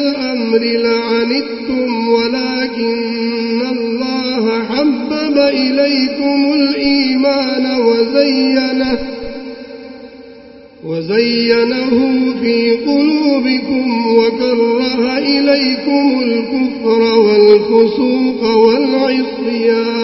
الأمر لعنتم ولكن الله حبب إليكم الإيمان وزينه وزينه في قلوبكم وكره إليكم الكفر والفسوق والعصيان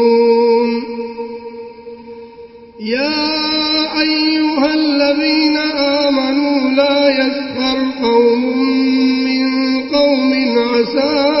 يا أيها الذين آمنوا لا يسخر قوم من قوم عسى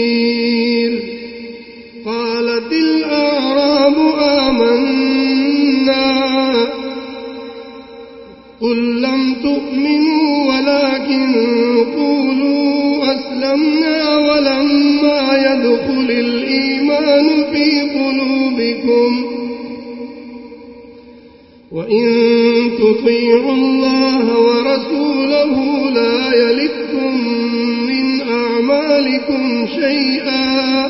شيئا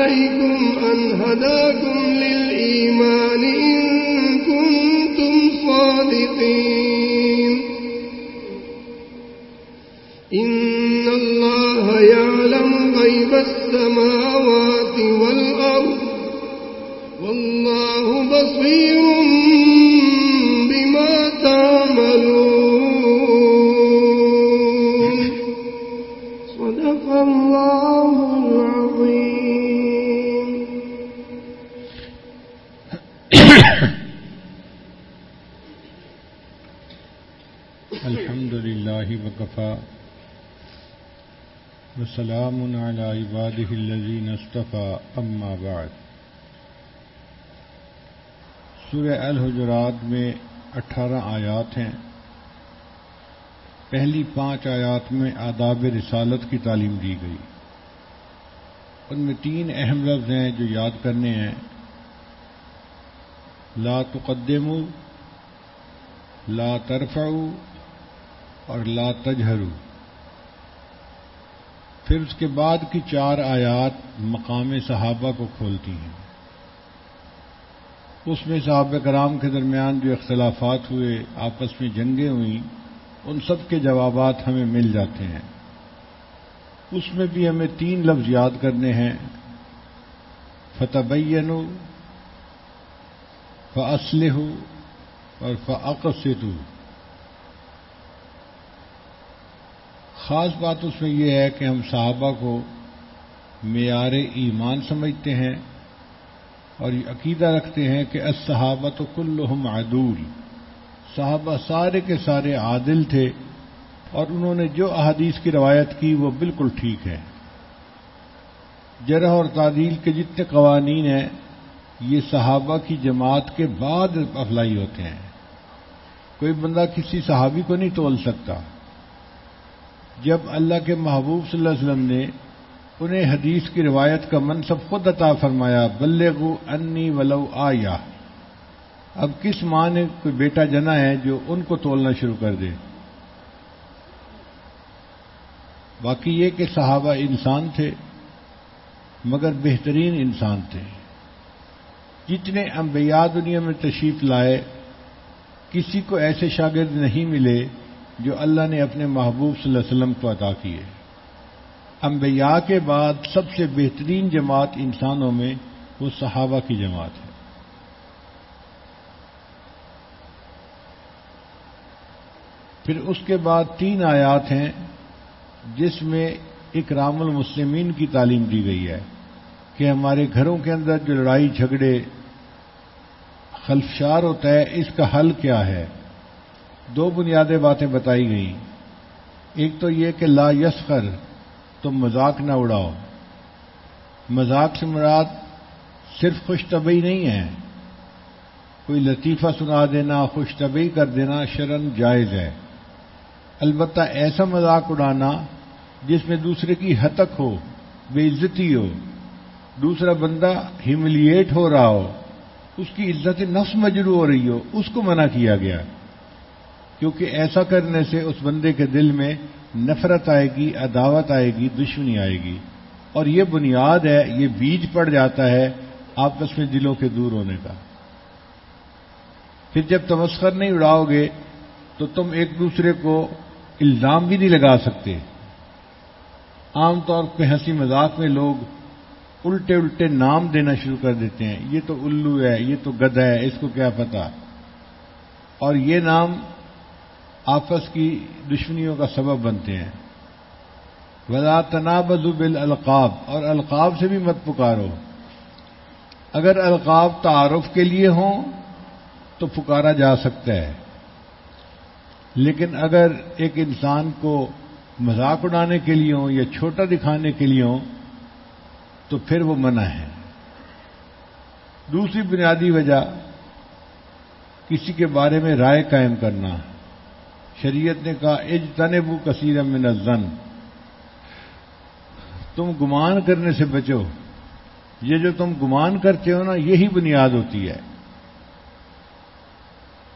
عليكم أن هداكم للإيمان. وكفى وسلام على عباده الذين اصطفى أما بعد. سورہ الحجرات میں اٹھارہ آیات ہیں. پہلی پانچ آیات میں آداب رسالت کی تعلیم دی گئی. ان میں تین اہم لفظ ہیں جو یاد کرنے ہیں. لا تقدموا، لا ترفعوا اور لا تجہروا پھر اس کے بعد کی چار آیات مقام صحابہ کو کھولتی ہیں۔ اس میں صحابہ کرام کے درمیان جو اختلافات ہوئے، آپس میں جنگیں ہوئیں، ان سب کے جوابات ہمیں مل جاتے ہیں۔ اس میں بھی ہمیں تین لفظ یاد کرنے ہیں۔ فتبین فاسلح اور فعقصد خاص بات اس میں یہ ہے کہ ہم صحابہ کو معیار ایمان سمجھتے ہیں اور یہ عقیدہ رکھتے ہیں کہ الصحابہ تو کلہم عدول۔ صحابہ سارے کے سارے عادل تھے اور انہوں نے جو احادیث کی روایت کی وہ بالکل ٹھیک ہے۔ جرح اور تعدیل کے جتنے قوانین ہیں، یہ صحابہ کی جماعت کے بعد افلائی ہوتے ہیں۔ کوئی بندہ کسی صحابی کو نہیں تول سکتا۔ جب اللہ کے محبوب صلی اللہ علیہ وسلم نے انہیں حدیث کی روایت کا منصب خود عطا فرمایا، بلغو انی ولو آیا اب کس ماں نے کوئی بیٹا جنا ہے جو ان کو تولنا شروع کر دے؟ باقی یہ کہ صحابہ انسان تھے، مگر بہترین انسان تھے۔ جتنے انبیاء دنیا میں تشریف لائے، کسی کو ایسے شاگرد نہیں ملے جو اللہ نے اپنے محبوب صلی اللہ علیہ وسلم کو عطا کیے انبیاء کے بعد سب سے بہترین جماعت انسانوں میں وہ صحابہ کی جماعت ہے۔ پھر اس کے بعد تین آیات ہیں جس میں اکرام المسلمین کی تعلیم دی گئی ہے کہ ہمارے گھروں کے اندر جو لڑائی جھگڑے، خلفشار ہوتا ہے، اس کا حل کیا ہے؟ دو بنیادی باتیں بتائی گئیں۔ ایک تو یہ کہ لا یسخر، تم مذاق نہ اڑاؤ۔ مذاق سے مراد صرف خوش طبعی نہیں ہے۔ کوئی لطیفہ سنا دینا خوش طبعی کر دینا شرن جائز ہے۔ البتہ ایسا مذاق اڑانا جس میں دوسرے کی ہتک ہو، بے عزتی ہو، دوسرا بندہ ہیملیٹ ہو رہا ہو، اس کی عزت نفس مجرو ہو رہی ہو، اس کو منع کیا گیا۔ کیونکہ ایسا کرنے سے اس بندے کے دل میں نفرت آئے گی، عداوت آئے گی، دشمنی آئے گی۔ اور یہ بنیاد ہے، یہ بیج پڑ جاتا ہے آپس میں دلوں کے دور ہونے کا۔ پھر جب تمسکر نہیں اڑاؤ گے تو تم ایک دوسرے کو الزام بھی نہیں لگا سکتے۔ عام طور پہ ہنسی مذاق میں لوگ الٹے الٹے نام دینا شروع کر دیتے ہیں، یہ تو الو ہے، یہ تو گدا ہے، اس کو کیا پتا اور یہ نام آپس کی دشمنیوں کا سبب بنتے ہیں۔ ولا تنابز بال القاب اور القاب سے بھی مت پکارو۔ اگر القاب تعارف کے لیے ہوں تو پکارا جا سکتا ہے۔ لیکن اگر ایک انسان کو مذاق اڑانے کے لیے ہوں یا چھوٹا دکھانے کے لیے ہوں تو پھر وہ منع ہے۔ دوسری بنیادی وجہ، کسی کے بارے میں رائے قائم کرنا۔ ہے شریعت نے کہا اج تنبو کثیر من الزن تم گمان کرنے سے بچو۔ یہ جو تم گمان کرتے ہو نا، یہی بنیاد ہوتی ہے۔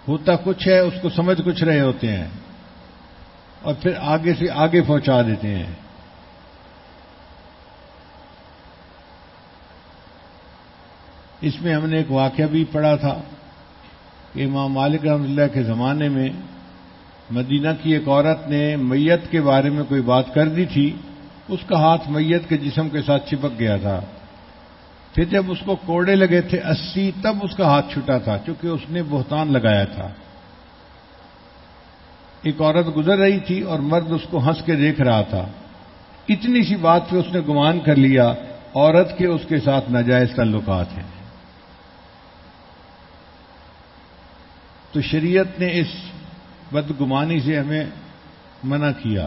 ہوتا کچھ ہے، اس کو سمجھ کچھ رہے ہوتے ہیں۔ اور پھر آگے سے آگے پہنچا دیتے ہیں۔ اس میں ہم نے ایک واقعہ بھی پڑھا تھا، کہ امام مالک رحمۃ اللہ کے زمانے میں مدینہ کی ایک عورت نے میت کے بارے میں کوئی بات کر دی تھی، اس کا ہاتھ میت کے جسم کے ساتھ چپک گیا تھا۔ پھر جب اس کو کوڑے لگے تھے اسی، تب اس کا ہاتھ چھٹا تھا کیونکہ اس نے بہتان لگایا تھا۔ ایک عورت گزر رہی تھی اور مرد اس کو ہنس کے دیکھ رہا تھا۔ اتنی سی بات پہ اس نے گمان کر لیا، عورت کے اس کے ساتھ ناجائز تعلقات ہیں۔ تو شریعت نے اس بدگمانی سے ہمیں منع کیا۔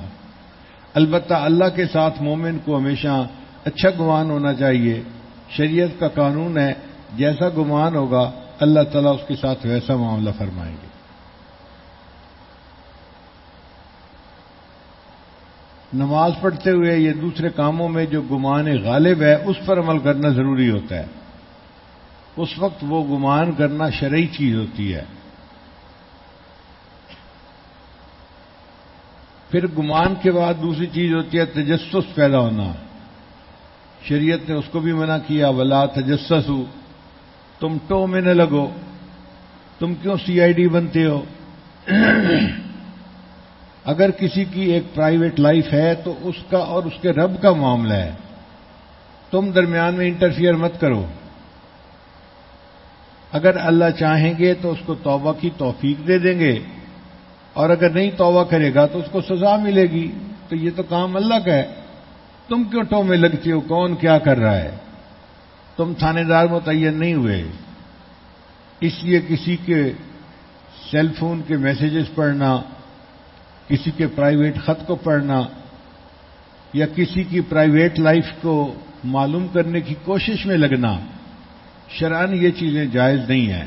البتہ اللہ کے ساتھ مومن کو ہمیشہ اچھا گمان ہونا چاہیے۔ شریعت کا قانون ہے، جیسا گمان ہوگا، اللہ تعالیٰ اس کے ساتھ ویسا معاملہ فرمائیں گے۔ نماز پڑھتے ہوئے یہ دوسرے کاموں میں جو گمان غالب ہے، اس پر عمل کرنا ضروری ہوتا ہے۔ اس وقت وہ گمان کرنا شرعی چیز ہوتی ہے۔ پھر گمان کے بعد دوسری چیز ہوتی ہے، تجسس پیدا ہونا۔ شریعت نے اس کو بھی منع کیا، ولا تجسس ہو تم ٹو میں نہ لگو۔ تم کیوں سی آئی ڈی بنتے ہو؟ اگر کسی کی ایک پرائیویٹ لائف ہے تو اس کا اور اس کے رب کا معاملہ ہے۔ تم درمیان میں انٹرفیئر مت کرو۔ اگر اللہ چاہیں گے تو اس کو توبہ کی توفیق دے دیں گے۔ اور اگر نہیں توبہ کرے گا تو اس کو سزا ملے گی۔ تو یہ تو کام اللہ کا ہے۔ تم کیوں ٹو میں لگتی ہو؟ کون کیا کر رہا ہے؟ تم تھانے دار متعین نہیں ہوئے۔ اس لیے کسی کے سیل فون کے میسیجز پڑھنا، کسی کے پرائیویٹ خط کو پڑھنا، یا کسی کی پرائیویٹ لائف کو معلوم کرنے کی کوشش میں لگنا شران یہ چیزیں جائز نہیں ہیں۔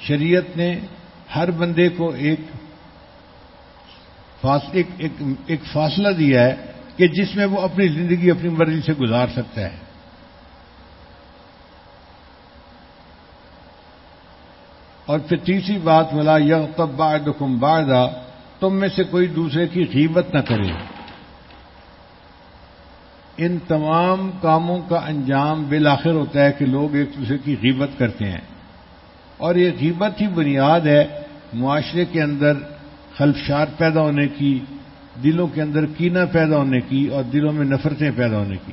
شریعت نے ہر بندے کو ایک ایک, ایک, ایک فاصلہ دیا ہے کہ جس میں وہ اپنی زندگی اپنی مرضی سے گزار سکتا ہے۔ اور پھر تیسری بات ملا یغ تب بعدکم بعدا تم میں سے کوئی دوسرے کی غیبت نہ کرے۔ ان تمام کاموں کا انجام بالآخر ہوتا ہے کہ لوگ ایک دوسرے کی غیبت کرتے ہیں۔ اور یہ غیبت ہی بنیاد ہے معاشرے کے اندر خلفشار پیدا ہونے کی، دلوں کے اندر کینہ پیدا ہونے کی اور دلوں میں نفرتیں پیدا ہونے کی۔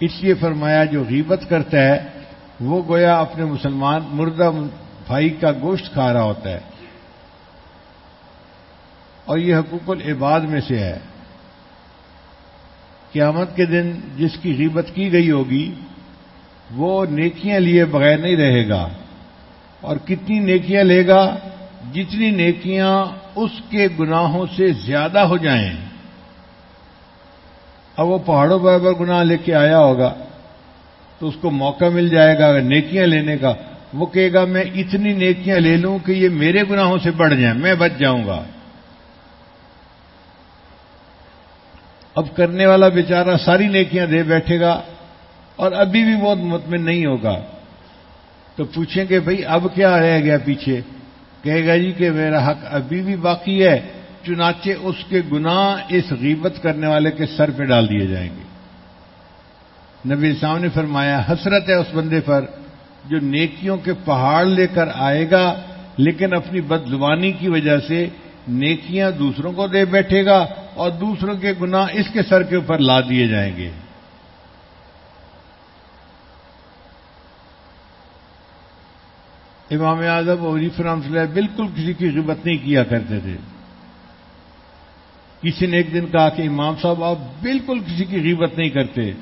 اس لیے فرمایا، جو غیبت کرتا ہے، وہ گویا اپنے مسلمان مردہ بھائی کا گوشت کھا رہا ہوتا ہے۔ اور یہ حقوق العباد میں سے ہے۔ قیامت کے دن جس کی غیبت کی گئی ہوگی، وہ نیکیاں لیے بغیر نہیں رہے گا۔ اور کتنی نیکیاں لے گا، جتنی نیکیاں اس کے گناہوں سے زیادہ ہو جائیں۔ اب وہ پہاڑوں پر اگر گناہ لے کے آیا ہوگا، تو اس کو موقع مل جائے گا اگر نیکیاں لینے کا۔ وہ کہے گا، میں اتنی نیکیاں لے لوں کہ یہ میرے گناہوں سے بڑھ جائیں، میں بچ جاؤں گا۔ اب کرنے والا بیچارہ ساری نیکیاں دے بیٹھے گا اور ابھی بھی بہت مطمئن نہیں ہوگا۔ تو پوچھیں گے، بھائی، اب کیا رہ گیا پیچھے؟ کہے گا جی کہ میرا حق ابھی بھی باقی ہے، چنانچہ اس کے گناہ اس غیبت کرنے والے کے سر پہ ڈال دیے جائیں گے۔ نبی صاحب نے فرمایا، حسرت ہے اس بندے پر جو نیکیوں کے پہاڑ لے کر آئے گا، لیکن اپنی بد زبانی کی وجہ سے نیکیاں دوسروں کو دے بیٹھے گا اور دوسروں کے گناہ اس کے سر کے اوپر لا دیے جائیں گے۔ امام اعظم اور عریف رحمۃ اللہ بالکل کسی کی غبت نہیں کیا کرتے تھے۔ کسی نے ایک دن کہا کہ امام صاحب آپ بالکل کسی کی غیبت نہیں کرتے۔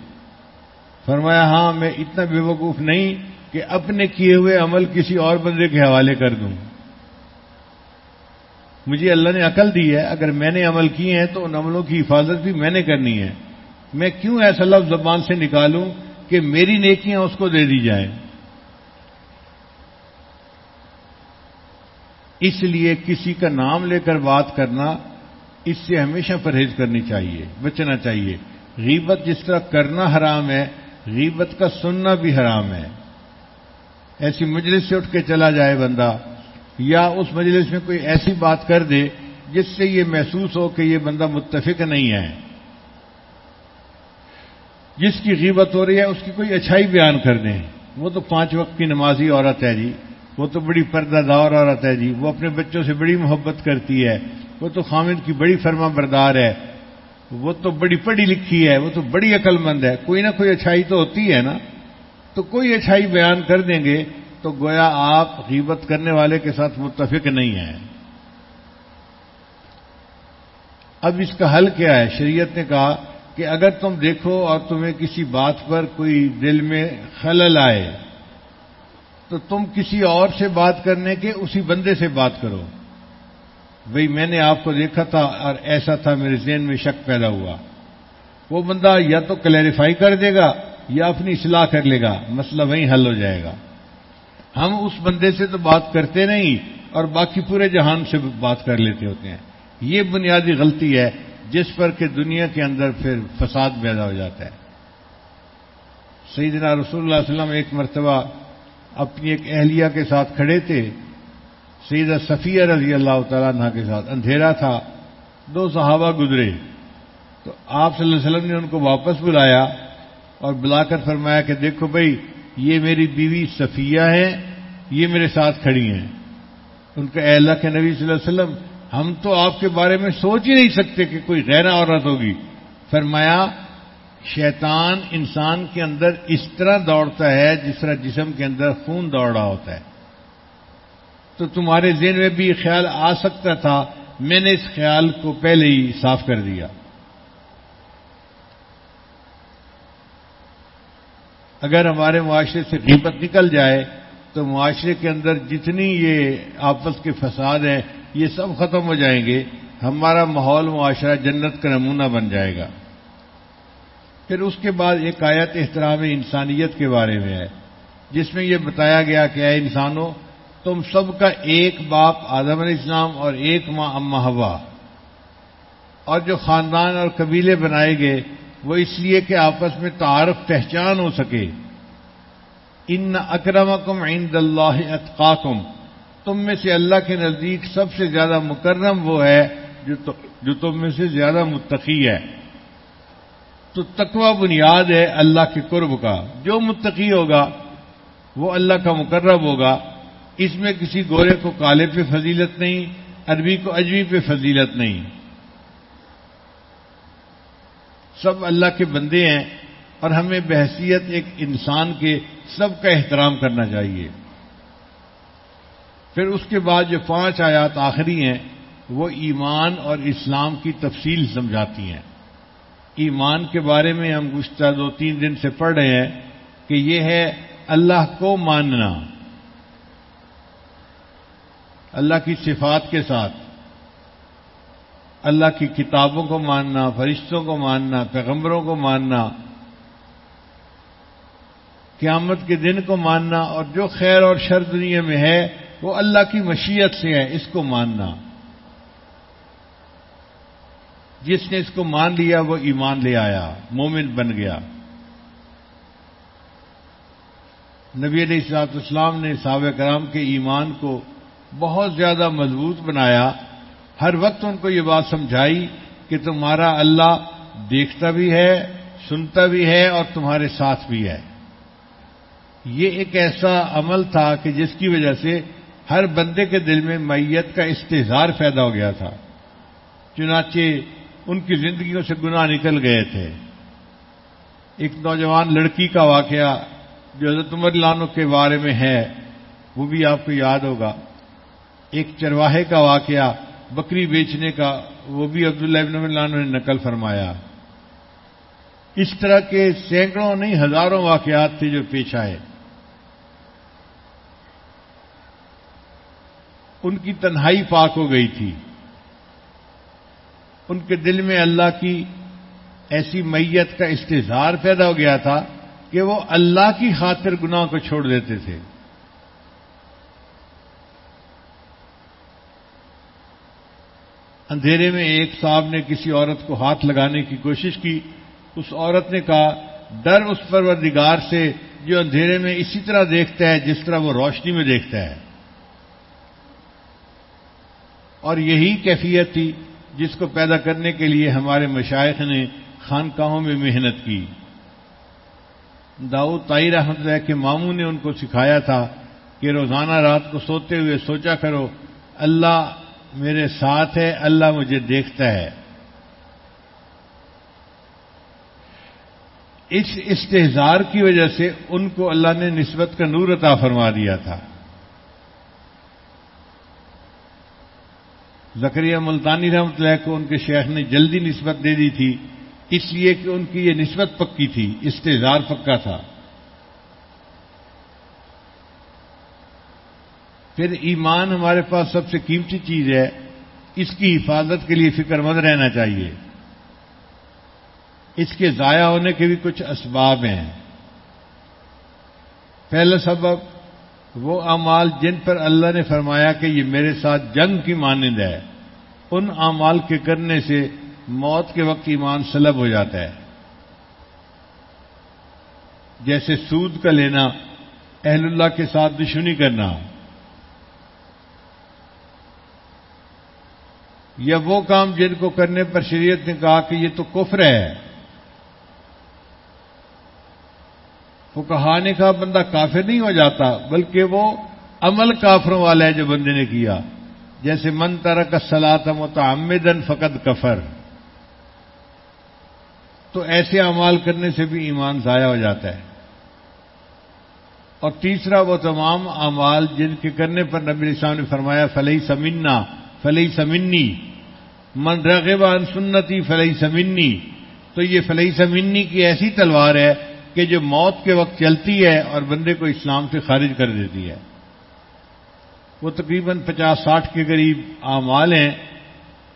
فرمایا ہاں میں اتنا بے وقوف نہیں کہ اپنے کیے ہوئے عمل کسی اور بندے کے حوالے کر دوں۔ مجھے اللہ نے عقل دی ہے، اگر میں نے عمل کیے ہیں تو ان عملوں کی حفاظت بھی میں نے کرنی ہے۔ میں کیوں ایسا لفظ زبان سے نکالوں کہ میری نیکیاں اس کو دے دی جائیں؟ اس لیے کسی کا نام لے کر بات کرنا، اس سے ہمیشہ پرہیز کرنی چاہیے، بچنا چاہیے۔ غیبت جس طرح کرنا حرام ہے، غیبت کا سننا بھی حرام ہے۔ ایسی مجلس سے اٹھ کے چلا جائے بندہ، یا اس مجلس میں کوئی ایسی بات کر دے جس سے یہ محسوس ہو کہ یہ بندہ متفق نہیں ہے۔ جس کی غیبت ہو رہی ہے، اس کی کوئی اچھائی بیان کر دیں۔ وہ تو پانچ وقت کی نمازی عورت ہے جی۔ وہ تو بڑی پردہ دار عورت ہے جی وہ اپنے بچوں سے بڑی محبت کرتی ہے، وہ تو خامد کی بڑی فرما بردار ہے۔ وہ تو بڑی پڑھی لکھی ہے، وہ تو بڑی عقل مند ہے۔ کوئی نہ کوئی اچھائی تو ہوتی ہے نا۔ تو کوئی اچھائی بیان کر دیں گے تو گویا آپ غیبت کرنے والے کے ساتھ متفق نہیں ہیں۔ اب اس کا حل کیا ہے؟ شریعت نے کہا کہ اگر تم دیکھو اور تمہیں کسی بات پر کوئی دل میں خلل آئے تو تم کسی اور سے بات کرنے کے اسی بندے سے بات کرو۔ بھئی میں نے آپ کو دیکھا تھا اور ایسا تھا میرے ذہن میں شک پیدا ہوا۔ وہ بندہ یا تو کلیریفائی کر دے گا یا اپنی اصلاح کر لے گا۔ مسئلہ وہیں حل ہو جائے گا۔ ہم اس بندے سے تو بات کرتے نہیں اور باقی پورے جہان سے بات کر لیتے ہوتے ہیں۔ یہ بنیادی غلطی ہے جس پر کہ دنیا کے اندر پھر فساد پیدا ہو جاتا ہے۔ سیدنا رسول اللہ علیہ وسلم ایک مرتبہ اپنی ایک اہلیہ کے ساتھ کھڑے تھے۔ سیدہ صفیہ رضی اللہ تعالیٰ عنہ کے ساتھ۔ اندھیرا تھا۔ دو صحابہ گزرے۔ تو آپ صلی اللہ علیہ وسلم نے ان کو واپس بلایا اور بلا کر فرمایا کہ دیکھو بھائی، یہ میری بیوی صفیہ ہے یہ میرے ساتھ کھڑی ہیں۔ ان کا اللہ کے نبی صلی اللہ علیہ وسلم، ہم تو آپ کے بارے میں سوچ ہی نہیں سکتے کہ کوئی غیر عورت ہوگی۔ فرمایا شیطان انسان کے اندر اس طرح دوڑتا ہے جس طرح جسم کے اندر خون دوڑ رہا ہوتا ہے۔ تو تمہارے ذہن میں بھی یہ خیال آ سکتا تھا، میں نے اس خیال کو پہلے ہی صاف کر دیا۔ اگر ہمارے معاشرے سے غیبت نکل جائے، تو معاشرے کے اندر جتنی یہ آپس کے فساد ہیں، یہ سب ختم ہو جائیں گے۔ ہمارا ماحول معاشرہ جنت کا نمونہ بن جائے گا۔ پھر اس کے بعد ایک آیت احترام انسانیت کے بارے میں ہے، جس میں یہ بتایا گیا کہ اے انسانوں، تم سب کا ایک باپ آدم علیہ السلام اور ایک ماں اما ہوا اور جو خاندان اور قبیلے بنائے گئے، وہ اس لیے کہ آپس میں تعارف پہچان ہو سکے۔ ان اکرمکم عند اللہ اتقاکم۔ تم میں سے اللہ کے نزدیک سب سے زیادہ مکرم وہ ہے جو تم میں سے زیادہ متقی ہے۔ تو تقوی بنیاد ہے اللہ کے قرب کا۔ جو متقی ہوگا، وہ اللہ کا مقرب ہوگا۔ اس میں کسی گورے کو کالے پہ فضیلت نہیں، عربی کو اجوی پہ فضیلت نہیں۔ سب اللہ کے بندے ہیں اور ہمیں بحثیت ایک انسان کے سب کا احترام کرنا چاہیے۔ پھر اس کے بعد جو پانچ آیات آخری ہیں، وہ ایمان اور اسلام کی تفصیل سمجھاتی ہیں۔ ایمان کے بارے میں ہم گزشتہ دو تین دن سے پڑھ رہے ہیں کہ یہ ہے اللہ کو ماننا۔ اللہ کی صفات کے ساتھ۔ اللہ کی کتابوں کو ماننا، فرشتوں کو ماننا، پیغمبروں کو ماننا۔ قیامت کے دن کو ماننا اور جو خیر اور شر دنیا میں ہے، وہ اللہ کی مشیت سے ہے، اس کو ماننا۔ جس نے اس کو مان لیا، وہ ایمان لے آیا، مومن بن گیا۔ نبی علیہ السلاط اسلام نے صحابہ کرام کے ایمان کو بہت زیادہ مضبوط بنایا۔ ہر وقت ان کو یہ بات سمجھائی کہ تمہارا اللہ دیکھتا بھی ہے، سنتا بھی ہے اور تمہارے ساتھ بھی ہے۔ یہ ایک ایسا عمل تھا کہ جس کی وجہ سے ہر بندے کے دل میں میت کا استحظار پیدا ہو گیا تھا۔ چنانچہ ان کی زندگیوں سے گناہ نکل گئے تھے۔ ایک نوجوان لڑکی کا واقعہ جو حضرت عمر لانو کے بارے میں ہے، وہ بھی آپ کو یاد ہوگا۔ ایک چرواہے کا واقعہ، بکری بیچنے کا، وہ بھی عبداللہ ابن لانو نے نقل فرمایا۔ اس طرح کے سینکڑوں نہیں، ہزاروں واقعات تھے جو پیش آئے۔ ان کی تنہائی پاک ہو گئی تھی۔ ان کے دل میں اللہ کی ایسی میت کا استظہار پیدا ہو گیا تھا کہ وہ اللہ کی خاطر گناہ کو چھوڑ دیتے تھے۔ اندھیرے میں ایک صاحب نے کسی عورت کو ہاتھ لگانے کی کوشش کی۔ اس عورت نے کہا، ڈر اس پروردگار سے جو اندھیرے میں اسی طرح دیکھتا ہے جس طرح وہ روشنی میں دیکھتا ہے۔ اور یہی کیفیت تھی۔ جس کو پیدا کرنے کے لیے ہمارے مشائق نے خانقاہوں میں محنت کی۔ داؤد تائی رحمت اللہ کے ماموں نے ان کو سکھایا تھا کہ روزانہ رات کو سوتے ہوئے سوچا کرو، اللہ میرے ساتھ ہے، اللہ مجھے دیکھتا ہے۔ اس استحزار کی وجہ سے ان کو اللہ نے نسبت کا نور عطا فرما دیا تھا۔ زکریہ ملتانی رحمت اللہ کو ان کے شیخ نے جلدی نسبت دے دی تھی، اس لیے کہ ان کی یہ نسبت پکی تھی استحزار پکا تھا۔ پھر ایمان ہمارے پاس سب سے قیمتی چیز ہے، اس کی حفاظت کے لیے فکر مند رہنا چاہیے۔ اس کے ضائع ہونے کے بھی کچھ اسباب ہیں۔ پہلا سبب وہ اعمال جن پر اللہ نے فرمایا کہ یہ میرے ساتھ جنگ کی مانند ہے، ان اعمال کے کرنے سے موت کے وقت ایمان سلب ہو جاتا ہے۔ جیسے سود کا لینا، اہل اللہ کے ساتھ دشمنی کرنا۔ یا وہ کام جن کو کرنے پر شریعت نے کہا کہ یہ تو کفر ہے۔ وہ کہا نے کہا، بندہ کافر نہیں ہو جاتا، بلکہ وہ عمل کافروں والا ہے جو بندے نے کیا۔ جیسے من ترک سلاد متعمدن فقط کفر۔ تو ایسے اعمال کرنے سے بھی ایمان ضائع ہو جاتا ہے۔ اور تیسرا، وہ تمام اعمال جن کے کرنے پر نبی اسلام نے فرمایا فلئی سمنا فلئی سمنی من رغب عن سنتی فلئی سمنی تو یہ فلئی سمنی کی ایسی تلوار ہے کہ جو موت کے وقت چلتی ہے اور بندے کو اسلام سے خارج کر دیتی ہے، وہ تقریباً پچاس ساٹھ کے قریب اعمال ہیں،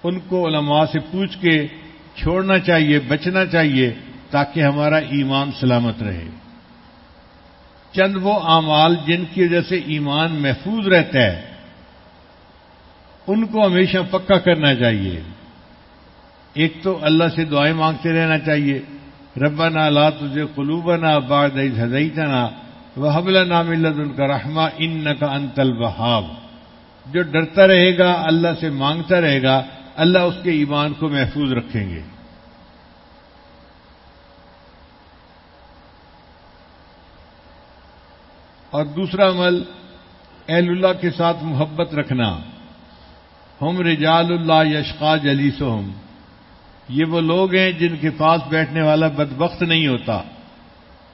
ان کو علماء سے پوچھ کے چھوڑنا چاہیے، بچنا چاہیے تاکہ ہمارا ایمان سلامت رہے۔ چند وہ اعمال جن کی وجہ سے ایمان محفوظ رہتا ہے، ان کو ہمیشہ پکا کرنا چاہیے۔ ایک تو اللہ سے دعائیں مانگتے رہنا چاہیے ربنا لا تجھے قلوبنا بعد اذ ہدیتنا وحبل نام اللہ ان رحمہ ان کا انتل بہاب جو ڈرتا رہے گا، اللہ سے مانگتا رہے گا، اللہ اس کے ایمان کو محفوظ رکھیں گے۔ اور دوسرا عمل، اہل اللہ کے ساتھ محبت رکھنا۔ ہم رجال اللہ یشقا جلیس یہ وہ لوگ ہیں جن کے پاس بیٹھنے والا بدبخت نہیں ہوتا۔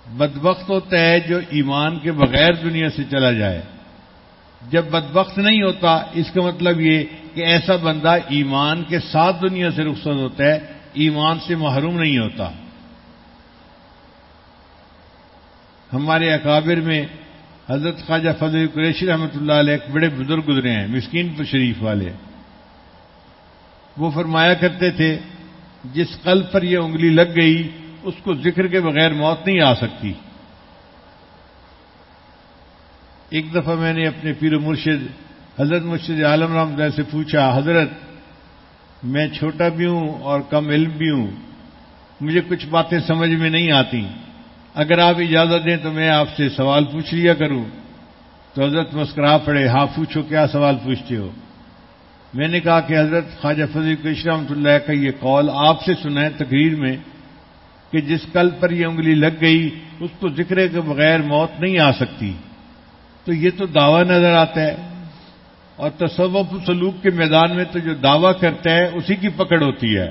بدبخت ہوتا ہے جو ایمان کے بغیر دنیا سے چلا جائے۔ جب بدبخت نہیں ہوتا، اس کا مطلب یہ کہ ایسا بندہ ایمان کے ساتھ دنیا سے رخصت ہوتا ہے، ایمان سے محروم نہیں ہوتا۔ ہمارے اکابر میں حضرت خواجہ فضل قریشی رحمۃ اللہ علیہ ایک بڑے بزرگ گزرے ہیں، مسکین پر شریف والے۔ وہ فرمایا کرتے تھے جس قلب پر یہ انگلی لگ گئی، اس کو ذکر کے بغیر موت نہیں آ سکتی۔ ایک دفعہ میں نے اپنے پیر مرشد، حضرت مرشد عالم رام دہ سے پوچھا، حضرت، میں چھوٹا بھی ہوں اور کم علم بھی ہوں، مجھے کچھ باتیں سمجھ میں نہیں آتی۔ اگر آپ اجازت دیں تو میں آپ سے سوال پوچھ لیا کروں۔ تو حضرت مسکرا پڑے ہاں پوچھو کیا سوال پوچھتے ہو؟ میں نے کہا کہ حضرت خواجہ فضی کش رحمۃ اللہ کا یہ قول آپ سے سنا ہے تقریر میں کہ جس کل پر یہ انگلی لگ گئی، اس کو ذکر کے بغیر موت نہیں آ سکتی۔ تو یہ تو دعویٰ نظر آتا ہے۔ اور تصوف سلوک کے میدان میں تو جو دعویٰ کرتا ہے، اسی کی پکڑ ہوتی ہے۔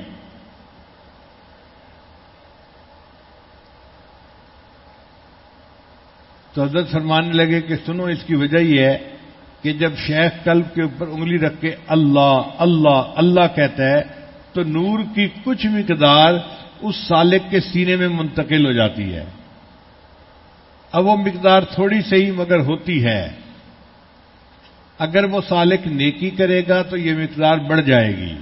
تو حضرت فرمانے لگے کہ سنو، اس کی وجہ یہ ہے کہ جب شیخ قلب کے اوپر انگلی رکھ کے اللہ اللہ اللہ کہتا ہے، تو نور کی کچھ مقدار اس سالک کے سینے میں منتقل ہو جاتی ہے۔ اب وہ مقدار تھوڑی صحیح مگر ہوتی ہے۔ اگر وہ سالک نیکی کرے گا تو یہ مقدار بڑھ جائے گی۔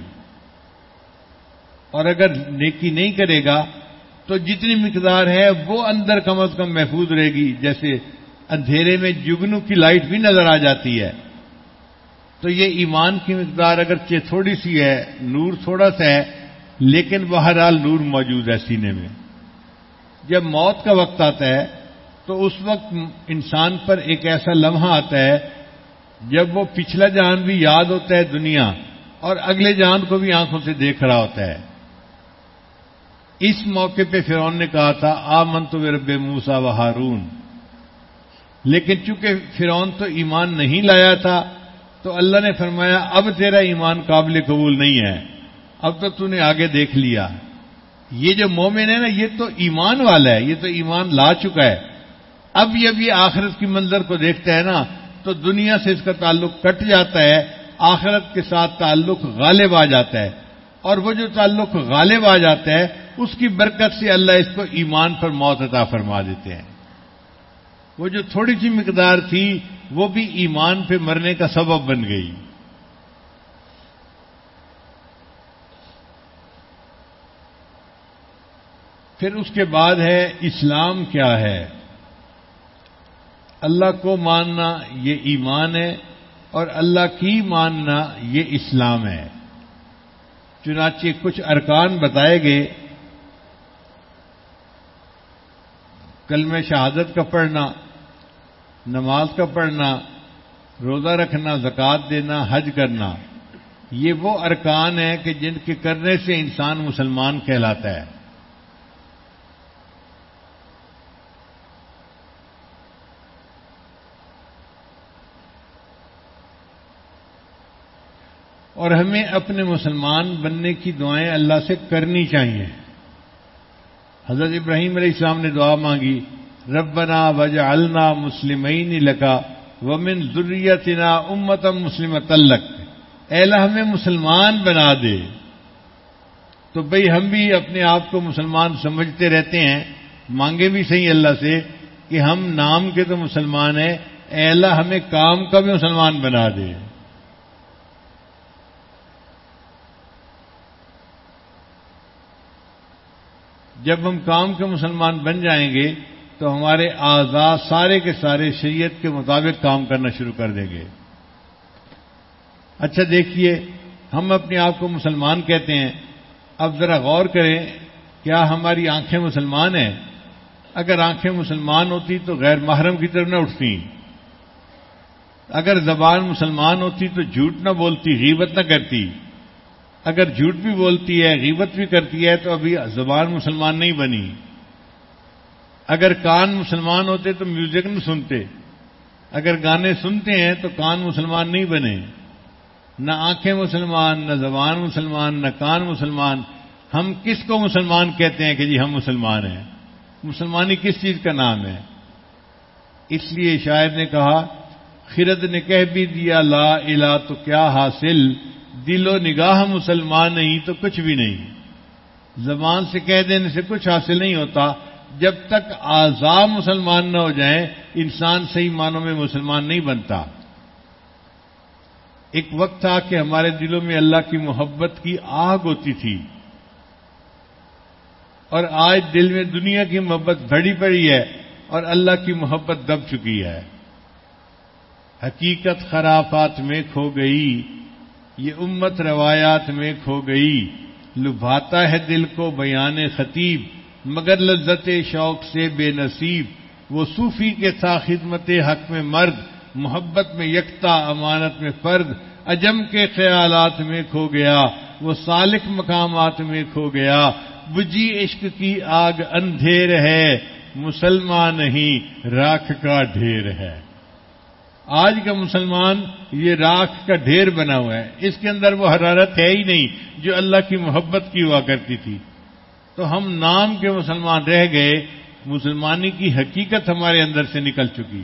اور اگر نیکی نہیں کرے گا تو جتنی مقدار ہے وہ اندر کم از کم محفوظ رہے گی، جیسے اندھیرے میں جگنو کی لائٹ بھی نظر آ جاتی ہے۔ تو یہ ایمان کی مقدار اگر تھوڑی سی ہے، نور تھوڑا سا ہے، لیکن بہرحال نور موجود ہے سینے میں۔ جب موت کا وقت آتا ہے، تو اس وقت انسان پر ایک ایسا لمحہ آتا ہے، جب وہ پچھلا جان بھی یاد ہوتا ہے دنیا، اور اگلے جان کو بھی آنکھوں سے دیکھ رہا ہوتا ہے۔ اس موقع پہ فرون نے کہا تھا آ من تو رب موسا و ہارون۔ لیکن چونکہ فرون تو ایمان نہیں لایا تھا، تو اللہ نے فرمایا، اب تیرا ایمان قابل قبول نہیں ہے، اب تو تو نے آگے دیکھ لیا۔ یہ جو مومن ہے نا، یہ تو ایمان والا ہے، یہ تو ایمان لا چکا ہے۔ اب جب یہ آخرت کی منظر کو دیکھتا ہے نا، تو دنیا سے اس کا تعلق کٹ جاتا ہے، آخرت کے ساتھ تعلق غالب آ جاتا ہے۔ اور وہ جو تعلق غالب آ جاتا ہے، اس کی برکت سے اللہ اس کو ایمان پر موت عطا فرما دیتے ہیں۔ وہ جو تھوڑی سی مقدار تھی، وہ بھی ایمان پہ مرنے کا سبب بن گئی۔ پھر اس کے بعد ہے، اسلام کیا ہے؟ اللہ کو ماننا یہ ایمان ہے اور اللہ کی ماننا یہ اسلام ہے۔ چنانچہ کچھ ارکان بتائے گئے۔ کلم شہادت کا پڑھنا۔ نماز کا پڑھنا، روزہ رکھنا، زکوٰۃ دینا، حج کرنا، یہ وہ ارکان ہیں کہ جن کے کرنے سے انسان مسلمان کہلاتا ہے۔ اور ہمیں اپنے مسلمان بننے کی دعائیں اللہ سے کرنی چاہیے۔ حضرت ابراہیم علیہ السلام نے دعا مانگی۔ ربنا وج النا لکا ومن ضروریتنا امتم مسلم تلک اہلا ہمیں مسلمان بنا دے۔ تو بھئی ہم بھی اپنے آپ کو مسلمان سمجھتے رہتے ہیں۔ مانگے بھی صحیح اللہ سے کہ ہم نام کے تو مسلمان ہیں۔ اے اللہ، ہمیں کام کا بھی مسلمان بنا دے۔ جب ہم کام کے مسلمان بن جائیں گے تو ہمارے آزاد سارے کے سارے شریعت کے مطابق کام کرنا شروع کر دیں گے۔ اچھا دیکھیے، ہم اپنے آپ کو مسلمان کہتے ہیں۔ اب ذرا غور کریں، کیا ہماری آنکھیں مسلمان ہیں؟ اگر آنکھیں مسلمان ہوتی تو غیر محرم کی طرف نہ اٹھتی۔ اگر زبان مسلمان ہوتی تو جھوٹ نہ بولتی، غیبت نہ کرتی۔ اگر جھوٹ بھی بولتی ہے، غیبت بھی کرتی ہے تو ابھی زبان مسلمان نہیں بنی۔ اگر کان مسلمان ہوتے تو میوزک نہ سنتے۔ اگر گانے سنتے ہیں تو کان مسلمان نہیں بنے۔ نہ آنکھیں مسلمان، نہ زبان مسلمان، نہ کان مسلمان۔ ہم کس کو مسلمان کہتے ہیں کہ جی ہم مسلمان ہیں؟ مسلمانی کس چیز کا نام ہے؟ اس لیے شاعر نے کہا، خرد نے کہہ بھی دیا، لا الہ تو کیا حاصل؟ دل و نگاہ مسلمان نہیں تو کچھ بھی نہیں۔ زبان سے کہہ دینے سے کچھ حاصل نہیں ہوتا۔ جب تک آزاد مسلمان نہ ہو جائیں، انسان صحیح معنوں میں مسلمان نہیں بنتا۔ ایک وقت تھا کہ ہمارے دلوں میں اللہ کی محبت کی آگ ہوتی تھی۔ اور آج دل میں دنیا کی محبت بڑی پڑی ہے اور اللہ کی محبت دب چکی ہے۔ حقیقت خرافات میں کھو گئی، یہ امت روایات میں کھو گئی۔ لبھاتا ہے دل کو بیان خطیب۔ مگر لذت شوق سے بے نصیب، وہ صوفی کے تھا خدمت حق میں مرد، محبت میں یکتا، امانت میں فرد اجم کے خیالات میں کھو گیا، وہ سالک مقامات میں کھو گیا۔ بجی عشق کی آگ اندھیر ہے، مسلمان نہیں، راکھ کا ڈھیر ہے۔ آج کا مسلمان یہ راکھ کا ڈھیر بنا ہوا ہے۔ اس کے اندر وہ حرارت ہے ہی نہیں، جو اللہ کی محبت کی ہوا کرتی تھی۔ تو ہم نام کے مسلمان رہ گئے، مسلمانی کی حقیقت ہمارے اندر سے نکل چکی۔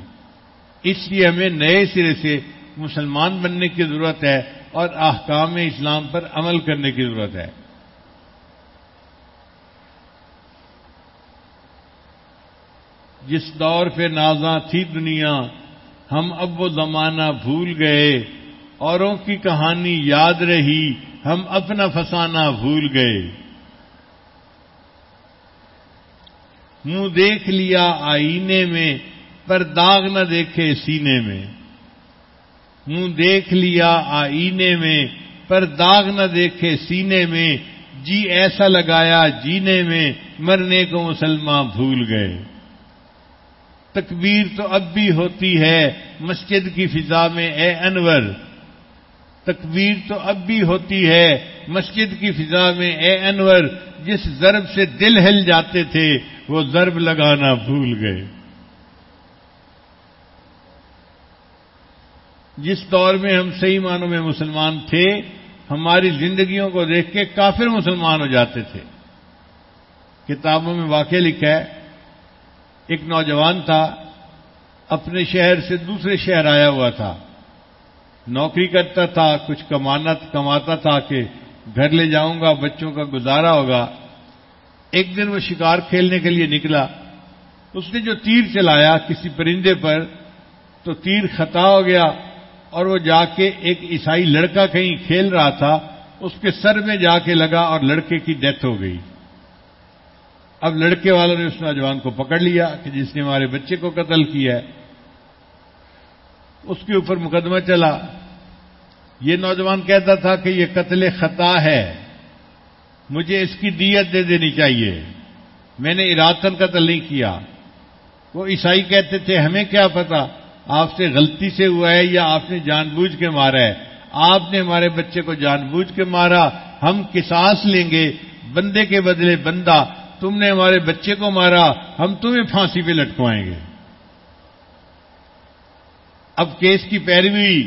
اس لیے ہمیں نئے سرے سے مسلمان بننے کی ضرورت ہے اور احکام اسلام پر عمل کرنے کی ضرورت ہے۔ جس دور پہ نازاں تھی دنیا، ہم اب وہ زمانہ بھول گئے۔ اوروں کی کہانی یاد رہی، ہم اپنا فسانہ بھول گئے۔ منہ دیکھ لیا آئینے میں، پر داغ نہ دیکھے سینے میں۔ منہ دیکھ لیا آئینے میں، پر داغ نہ دیکھے سینے میں۔ جی ایسا لگایا جینے میں، مرنے کو مسلمان بھول گئے۔ تکبیر تو اب بھی ہوتی ہے، مسجد کی فضا میں، اے انور۔ تکبیر تو اب بھی ہوتی ہے، مسجد کی فضا میں، اے انور۔ جس ضرب سے دل ہل جاتے تھے وہ ضرب لگانا بھول گئے۔ جس دور میں ہم صحیح معنوں میں مسلمان تھے، ہماری زندگیوں کو دیکھ کے کافر مسلمان ہو جاتے تھے۔ کتابوں میں واقع لکھا ہے، ایک نوجوان تھا، اپنے شہر سے دوسرے شہر آیا ہوا تھا۔ نوکری کرتا تھا، کچھ کمانا، کماتا تھا کہ گھر لے جاؤں گا، بچوں کا گزارا ہوگا۔ ایک دن وہ شکار کھیلنے کے لیے نکلا۔ اس نے جو تیر چلایا کسی پرندے پر، تو تیر خطا ہو گیا اور وہ جا کے ایک عیسائی لڑکا کہیں کھیل رہا تھا، اس کے سر میں جا کے لگا اور لڑکے کی ڈیتھ ہو گئی۔ اب لڑکے والوں نے اس نوجوان کو پکڑ لیا کہ جس نے ہمارے بچے کو قتل کیا ہے۔ اس کے اوپر مقدمہ چلا۔ یہ نوجوان کہتا تھا کہ یہ قتل خطا ہے۔ مجھے اس کی دیت دے دینی چاہیے۔ میں نے ارادن قتل نہیں کیا۔ وہ عیسائی کہتے تھے، ہمیں کیا پتا؟ آپ سے غلطی سے ہوا ہے یا آپ نے جان بوجھ کے مارا ہے؟ آپ نے ہمارے بچے کو جان بوجھ کے مارا، ہم کساس لیں گے۔ بندے کے بدلے بندہ، تم نے ہمارے بچے کو مارا، ہم تمہیں پھانسی پہ لٹکوائیں گے۔ اب کیس کی پیروی،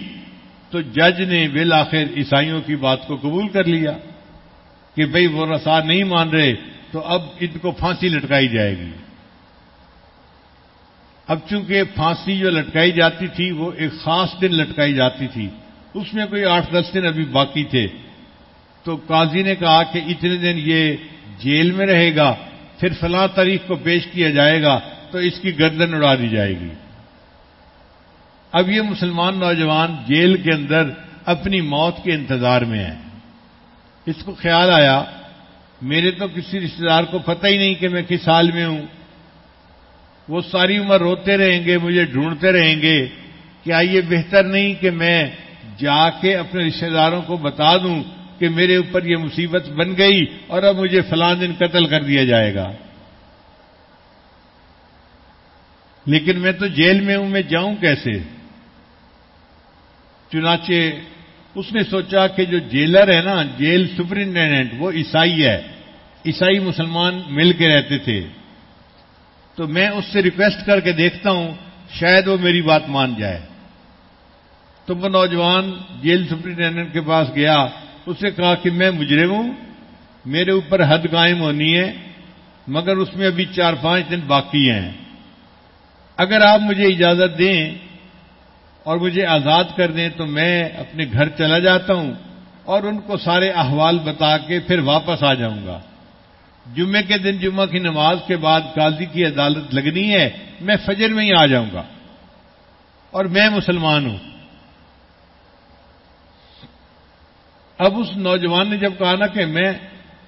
تو جج نے بالآخر عیسائیوں کی بات کو قبول کر لیا۔ کہ بھئی وہ رسا نہیں مان رہے، تو اب ان کو پھانسی لٹکائی جائے گی۔ اب چونکہ پھانسی جو لٹکائی جاتی تھی، وہ ایک خاص دن لٹکائی جاتی تھی۔ اس میں کوئی آٹھ دس دن ابھی باقی تھے۔ تو قاضی نے کہا کہ اتنے دن یہ جیل میں رہے گا، پھر فلاں تاریخ کو پیش کیا جائے گا، تو اس کی گردن اڑا دی جائے گی۔ اب یہ مسلمان نوجوان جیل کے اندر اپنی موت کے انتظار میں ہے اس کو خیال آیا، میرے تو کسی رشتے دار کو پتہ ہی نہیں کہ میں کس حال میں ہوں۔ وہ ساری عمر روتے رہیں گے، مجھے ڈھونڈتے رہیں گے کیا یہ بہتر نہیں کہ میں جا کے اپنے رشتے داروں کو بتا دوں کہ میرے اوپر یہ مصیبت بن گئی اور اب مجھے فلاں دن قتل کر دیا جائے گا۔ لیکن میں تو جیل میں ہوں، میں جاؤں کیسے؟ چنانچہ اس نے سوچا کہ جو جیلر ہے نا، جیل سپرنٹینڈنٹ، وہ عیسائی ہے۔ عیسائی مسلمان مل کے رہتے تھے۔ تو میں اس سے ریکویسٹ کر کے دیکھتا ہوں، شاید وہ میری بات مان جائے۔ تو وہ نوجوان جیل سپرنٹینڈنٹ کے پاس گیا۔ اس نے کہا کہ میں مجرم ہوں، میرے اوپر حد قائم ہونی ہے، مگر اس میں ابھی چار پانچ دن باقی ہیں۔ اگر آپ مجھے اجازت دیں اور مجھے آزاد کر دیں تو میں اپنے گھر چلا جاتا ہوں اور ان کو سارے احوال بتا کے پھر واپس آ جاؤں گا۔ جمعے کے دن جمعہ کی نماز کے بعد قاضی کی عدالت لگنی ہے، میں فجر میں ہی آ جاؤں گا۔ اور میں مسلمان ہوں۔ اب اس نوجوان نے جب کہا نا کہ میں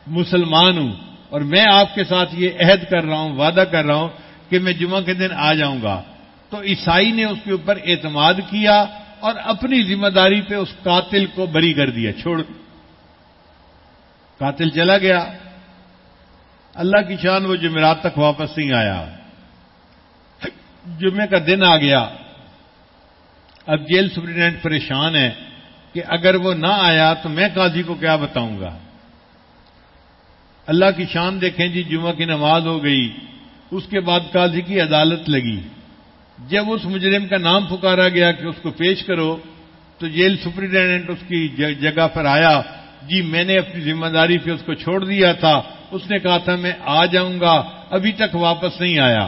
مسلمان ہوں اور میں آپ کے ساتھ یہ عہد کر رہا ہوں، وعدہ کر رہا ہوں کہ میں جمعہ کے دن آ جاؤں گا تو عیسائی نے اس کے اوپر اعتماد کیا اور اپنی ذمہ داری پہ اس قاتل کو بری کر دیا، چھوڑ قاتل چلا گیا۔ اللہ کی شان وہ جمعرات تک واپس نہیں آیا۔ جمعے کا دن آ گیا۔ اب جیل سپرنٹینڈنٹ پریشان ہے کہ اگر وہ نہ آیا تو میں قاضی کو کیا بتاؤں گا؟ اللہ کی شان دیکھیں جی جمعہ کی نماز ہو گئی، اس کے بعد قاضی کی عدالت لگی۔ جب اس مجرم کا نام پکارا گیا کہ اس کو پیش کرو، تو جیل سپرنٹینڈنٹ اس کی جگہ پر آیا۔ جی میں نے اپنی ذمہ داری پہ اس کو چھوڑ دیا تھا۔ اس نے کہا تھا، میں آ جاؤں گا۔ ابھی تک واپس نہیں آیا۔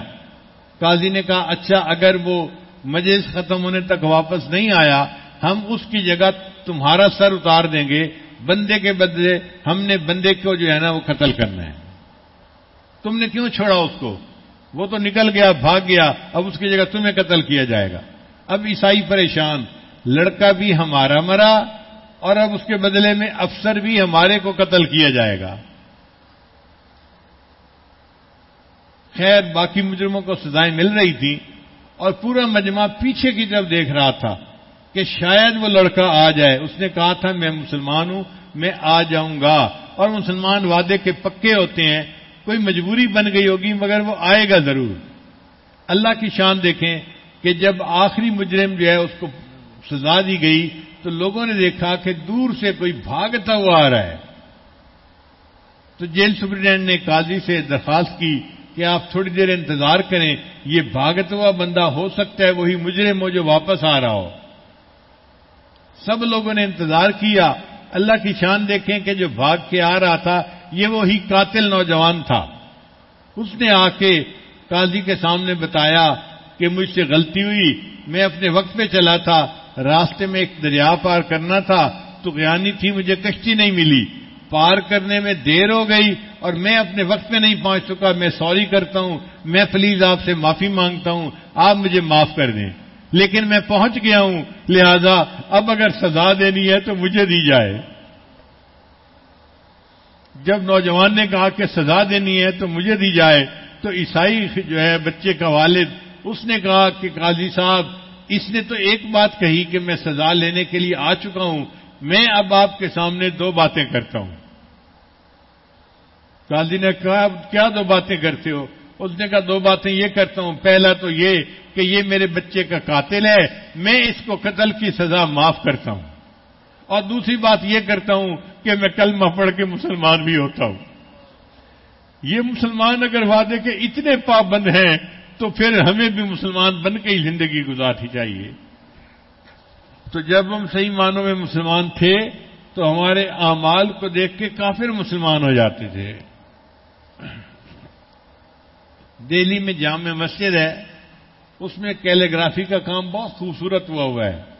قاضی نے کہا اچھا اگر وہ مجلس ختم ہونے تک واپس نہیں آیا، ہم اس کی جگہ تمہارا سر اتار دیں گے۔ بندے کے بدلے ہم نے بندے کو جو ہے نا وہ قتل کرنا ہے۔ تم نے کیوں چھوڑا اس کو؟ وہ تو نکل گیا، بھاگ گیا، اب اس کی جگہ تمہیں قتل کیا جائے گا۔ اب عیسائی پریشان، لڑکا بھی ہمارا مرا اور اب اس کے بدلے میں افسر بھی ہمارے کو قتل کیا جائے گا۔ خیر، باقی مجرموں کو سزائیں مل رہی تھی اور پورا مجمع پیچھے کی طرف دیکھ رہا تھا کہ شاید وہ لڑکا آ جائے۔ اس نے کہا تھا، میں مسلمان ہوں، میں آ جاؤں گا۔ اور مسلمان وعدے کے پکے ہوتے ہیں کوئی مجبوری بن گئی ہوگی، مگر وہ آئے گا ضرور۔ اللہ کی شان دیکھیں کہ جب آخری مجرم جو ہے اس کو سزا دی گئی، تو لوگوں نے دیکھا کہ دور سے کوئی بھاگتا ہوا آ رہا ہے۔ تو جیل سپرنٹینڈنٹ نے قاضی سے درخواست کی کہ آپ تھوڑی دیر انتظار کریں، یہ بھاگتا ہوا بندہ ہو سکتا ہے، وہی مجرم ہو جو واپس آ رہا ہو۔ سب لوگوں نے انتظار کیا۔ اللہ کی شان دیکھیں کہ جو بھاگ کے آ رہا تھا یہ وہی قاتل نوجوان تھا۔ اس نے آ کے قاضی کے سامنے بتایا کہ مجھ سے غلطی ہوئی، میں اپنے وقت پہ چلا تھا، راستے میں ایک دریا پار کرنا تھا، تو غیانی تھی، مجھے کشتی نہیں ملی۔ پار کرنے میں دیر ہو گئی اور میں اپنے وقت میں نہیں پہنچ چکا میں سوری کرتا ہوں، میں پلیز آپ سے معافی مانگتا ہوں، آپ مجھے معاف کر دیں۔ لیکن میں پہنچ گیا ہوں، لہذا اب اگر سزا دینی ہے تو مجھے دی جائے۔ جب نوجوان نے کہا کہ سزا دینی ہے تو مجھے دی جائے، تو عیسائی جو ہے بچے کا والد، اس نے کہا کہ قاضی صاحب، اس نے تو ایک بات کہی کہ میں سزا لینے کے لیے آ چکا ہوں، میں اب آپ کے سامنے دو باتیں کرتا ہوں۔ قاضی نے کہا کیا دو باتیں کرتے ہو؟ اس نے کہا، دو باتیں یہ کرتا ہوں، پہلا تو یہ کہ یہ میرے بچے کا قاتل ہے، میں اس کو قتل کی سزا معاف کرتا ہوں۔ اور دوسری بات یہ کرتا ہوں کہ میں کلمہ پڑھ کے مسلمان بھی ہوتا ہوں۔ یہ مسلمان اگر وعدے کے اتنے پابند ہیں، تو پھر ہمیں بھی مسلمان بن کے ہی زندگی گزارنی چاہیے۔ تو جب ہم صحیح معنوں میں مسلمان تھے، تو ہمارے اعمال کو دیکھ کے کافر مسلمان ہو جاتے تھے۔ دہلی میں جامع مسجد ہے، اس میں کیلیگرافی کا کام بہت خوبصورت ہوا ہوا ہے۔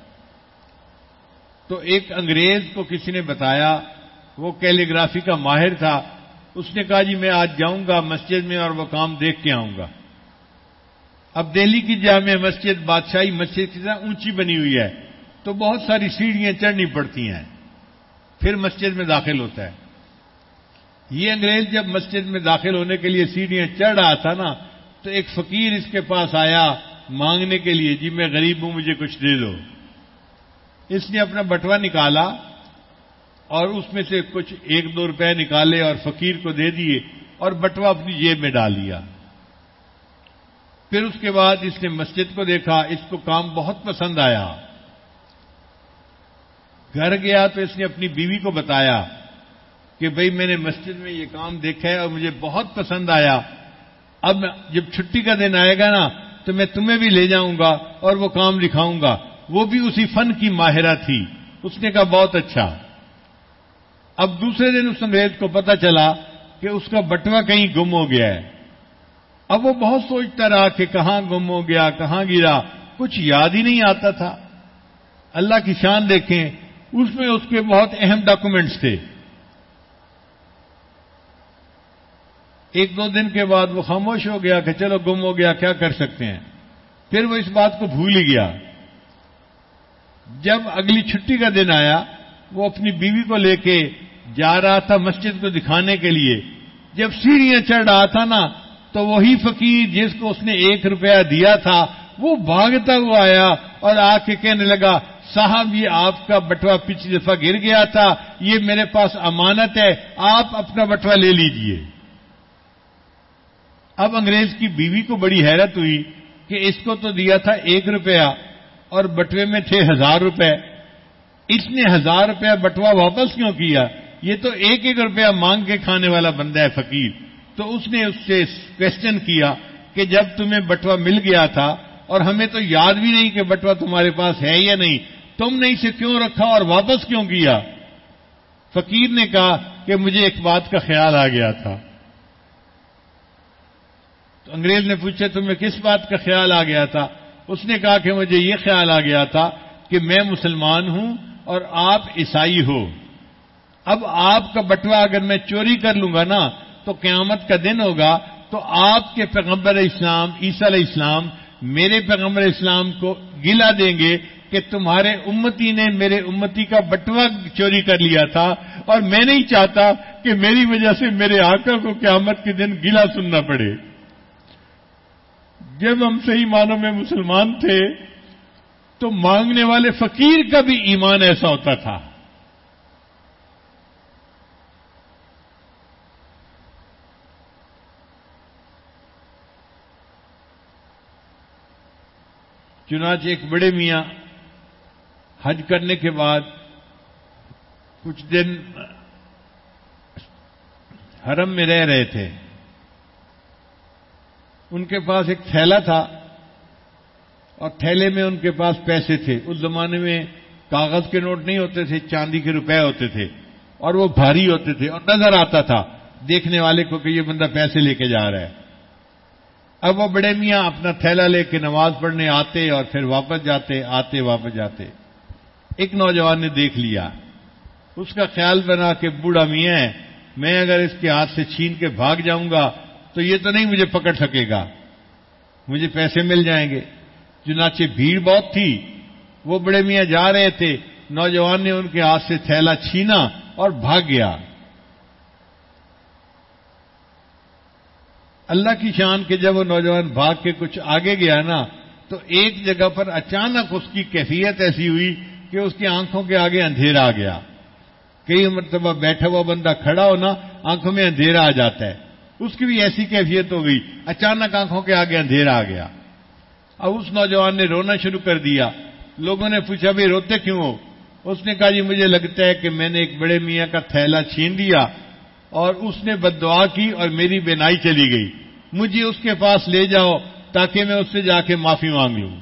تو ایک انگریز کو کسی نے بتایا، وہ کیلیگرافی کا ماہر تھا، اس نے کہا جی میں آج جاؤں گا مسجد میں اور وہ کام دیکھ کے آؤں گا۔ اب دہلی کی جامع مسجد، بادشاہی مسجد کی طرح اونچی بنی ہوئی ہے، تو بہت ساری سیڑھیاں چڑھنی پڑتی ہیں۔ پھر مسجد میں داخل ہوتا ہے۔ یہ انگریز جب مسجد میں داخل ہونے کے لیے سیڑھیاں چڑھ رہا تھا نا، تو ایک فقیر اس کے پاس آیا مانگنے کے لیے جی میں غریب ہوں، مجھے کچھ دے دو۔ اس نے اپنا بٹوا نکالا اور اس میں سے کچھ ایک دو روپے نکالے اور فقیر کو دے دیے اور بٹوا اپنی جیب میں ڈال لیا۔ پھر اس کے بعد اس نے مسجد کو دیکھا، اس کو کام بہت پسند آیا۔ گھر گیا تو اس نے اپنی بیوی کو بتایا کہ بھئی میں نے مسجد میں یہ کام دیکھا ہے اور مجھے بہت پسند آیا۔ اب جب چھٹی کا دن آئے گا نا، تو میں تمہیں بھی لے جاؤں گا اور وہ کام دکھاؤں گا۔ وہ بھی اسی فن کی ماہرہ تھی۔ اس نے کہا بہت اچھا۔ اب دوسرے دن اس انگریز کو پتا چلا کہ اس کا بٹوا کہیں گم ہو گیا ہے۔ اب وہ بہت سوچتا رہا کہ کہاں گم ہو گیا، کہاں گرا۔ کچھ یاد ہی نہیں آتا تھا۔ اللہ کی شان دیکھیں، اس میں اس کے بہت اہم ڈاکومنٹس تھے۔ ایک دو دن کے بعد وہ خاموش ہو گیا کہ چلو گم ہو گیا، کیا کر سکتے ہیں؟ پھر وہ اس بات کو بھول ہی گیا۔ جب اگلی چھٹی کا دن آیا، وہ اپنی بیوی کو لے کے جا رہا تھا مسجد کو دکھانے کے لیے۔ جب سیڑھیاں چڑھ رہا تھا نا، تو وہی فقیر جس کو اس نے ایک روپیہ دیا تھا، وہ بھاگتا ہوا آیا اور آ کے کہنے لگا، صاحب، یہ آپ کا بٹوا پچھلی دفعہ گر گیا تھا، یہ میرے پاس امانت ہے، آپ اپنا بٹوا لے لیجیے۔ اب انگریز کی بیوی کو بڑی حیرت ہوئی کہ اس کو تو دیا تھا ایک روپیہ۔ اور بٹوے میں تھے ہزار روپے۔ اس نے ہزار روپیہ بٹوا واپس کیوں کیا؟ یہ تو ایک ایک روپیہ مانگ کے کھانے والا بندہ ہے فقیر۔ تو اس نے اس سے کوشچن کیا کہ جب تمہیں بٹوا مل گیا تھا اور ہمیں تو یاد بھی نہیں کہ بٹوا تمہارے پاس ہے یا نہیں، تم نے اسے کیوں رکھا اور واپس کیوں کیا؟ فقیر نے کہا کہ مجھے ایک بات کا خیال آ گیا تھا۔ تو انگریز نے پوچھا، تمہیں کس بات کا خیال آ گیا تھا؟ اس نے کہا کہ مجھے یہ خیال آ گیا تھا کہ میں مسلمان ہوں اور آپ عیسائی ہو۔ اب آپ کا بٹوا اگر میں چوری کر لوں گا نا، تو قیامت کا دن ہوگا، تو آپ کے پیغمبر اسلام، عیسی علیہ السلام میرے پیغمبر اسلام کو گلا دیں گے کہ تمہارے امتی نے میرے امتی کا بٹوا چوری کر لیا تھا اور میں نہیں چاہتا کہ میری وجہ سے میرے آقا کو قیامت کے دن گلا سننا پڑے۔ جب ہم صحیح معنوں میں مسلمان تھے تو مانگنے والے فقیر کا بھی ایمان ایسا ہوتا تھا۔ چنانچہ ایک بڑے میاں حج کرنے کے بعد کچھ دن حرم میں رہ رہے تھے۔ ان کے پاس ایک تھیلا تھا اور تھیلے میں ان کے پاس پیسے تھے۔ اس زمانے میں کاغذ کے نوٹ نہیں ہوتے تھے، چاندی کے روپے ہوتے تھے اور وہ بھاری ہوتے تھے اور نظر آتا تھا دیکھنے والے کو کہ یہ بندہ پیسے لے کے جا رہا ہے۔ اب وہ بڑے میاں اپنا تھیلا لے کے نماز پڑھنے آتے اور پھر واپس جاتے، آتے، واپس جاتے۔ ایک نوجوان نے دیکھ لیا۔ اس کا خیال بنا کہ بوڑھا میاں ہے، میں اگر اس کے ہاتھ سے چھین کے بھاگ جاؤں گا تو یہ تو نہیں مجھے پکڑ سکے گا۔ مجھے پیسے مل جائیں گے۔ چنانچہ بھیڑ بہت تھی۔ وہ بڑے میاں جا رہے تھے۔ نوجوان نے ان کے ہاتھ سے تھیلا چھینا اور بھاگ گیا۔ اللہ کی شان کے جب وہ نوجوان بھاگ کے کچھ آگے گیا نا، تو ایک جگہ پر اچانک اس کی کیفیت ایسی ہوئی کہ اس کی آنکھوں کے آگے اندھیرا آ گیا۔ کئی مرتبہ بیٹھا ہوا بندہ کھڑا ہونا آنکھوں میں اندھیرا آ جاتا ہے۔ اس کی بھی ایسی کیفیت ہو گئی۔ اچانک آنکھوں کے آگے اندھیرا آ گیا۔ اب اس نوجوان نے رونا شروع کر دیا۔ لوگوں نے پوچھا، بھائی، روتے کیوں ہو؟ اس نے کہا جی مجھے لگتا ہے کہ میں نے ایک بڑے میاں کا تھیلا چھین لیا اور اس نے بد دعا کی اور میری بینائی چلی گئی۔ مجھے اس کے پاس لے جاؤ تاکہ میں اس سے جا کے معافی مانگ لوں۔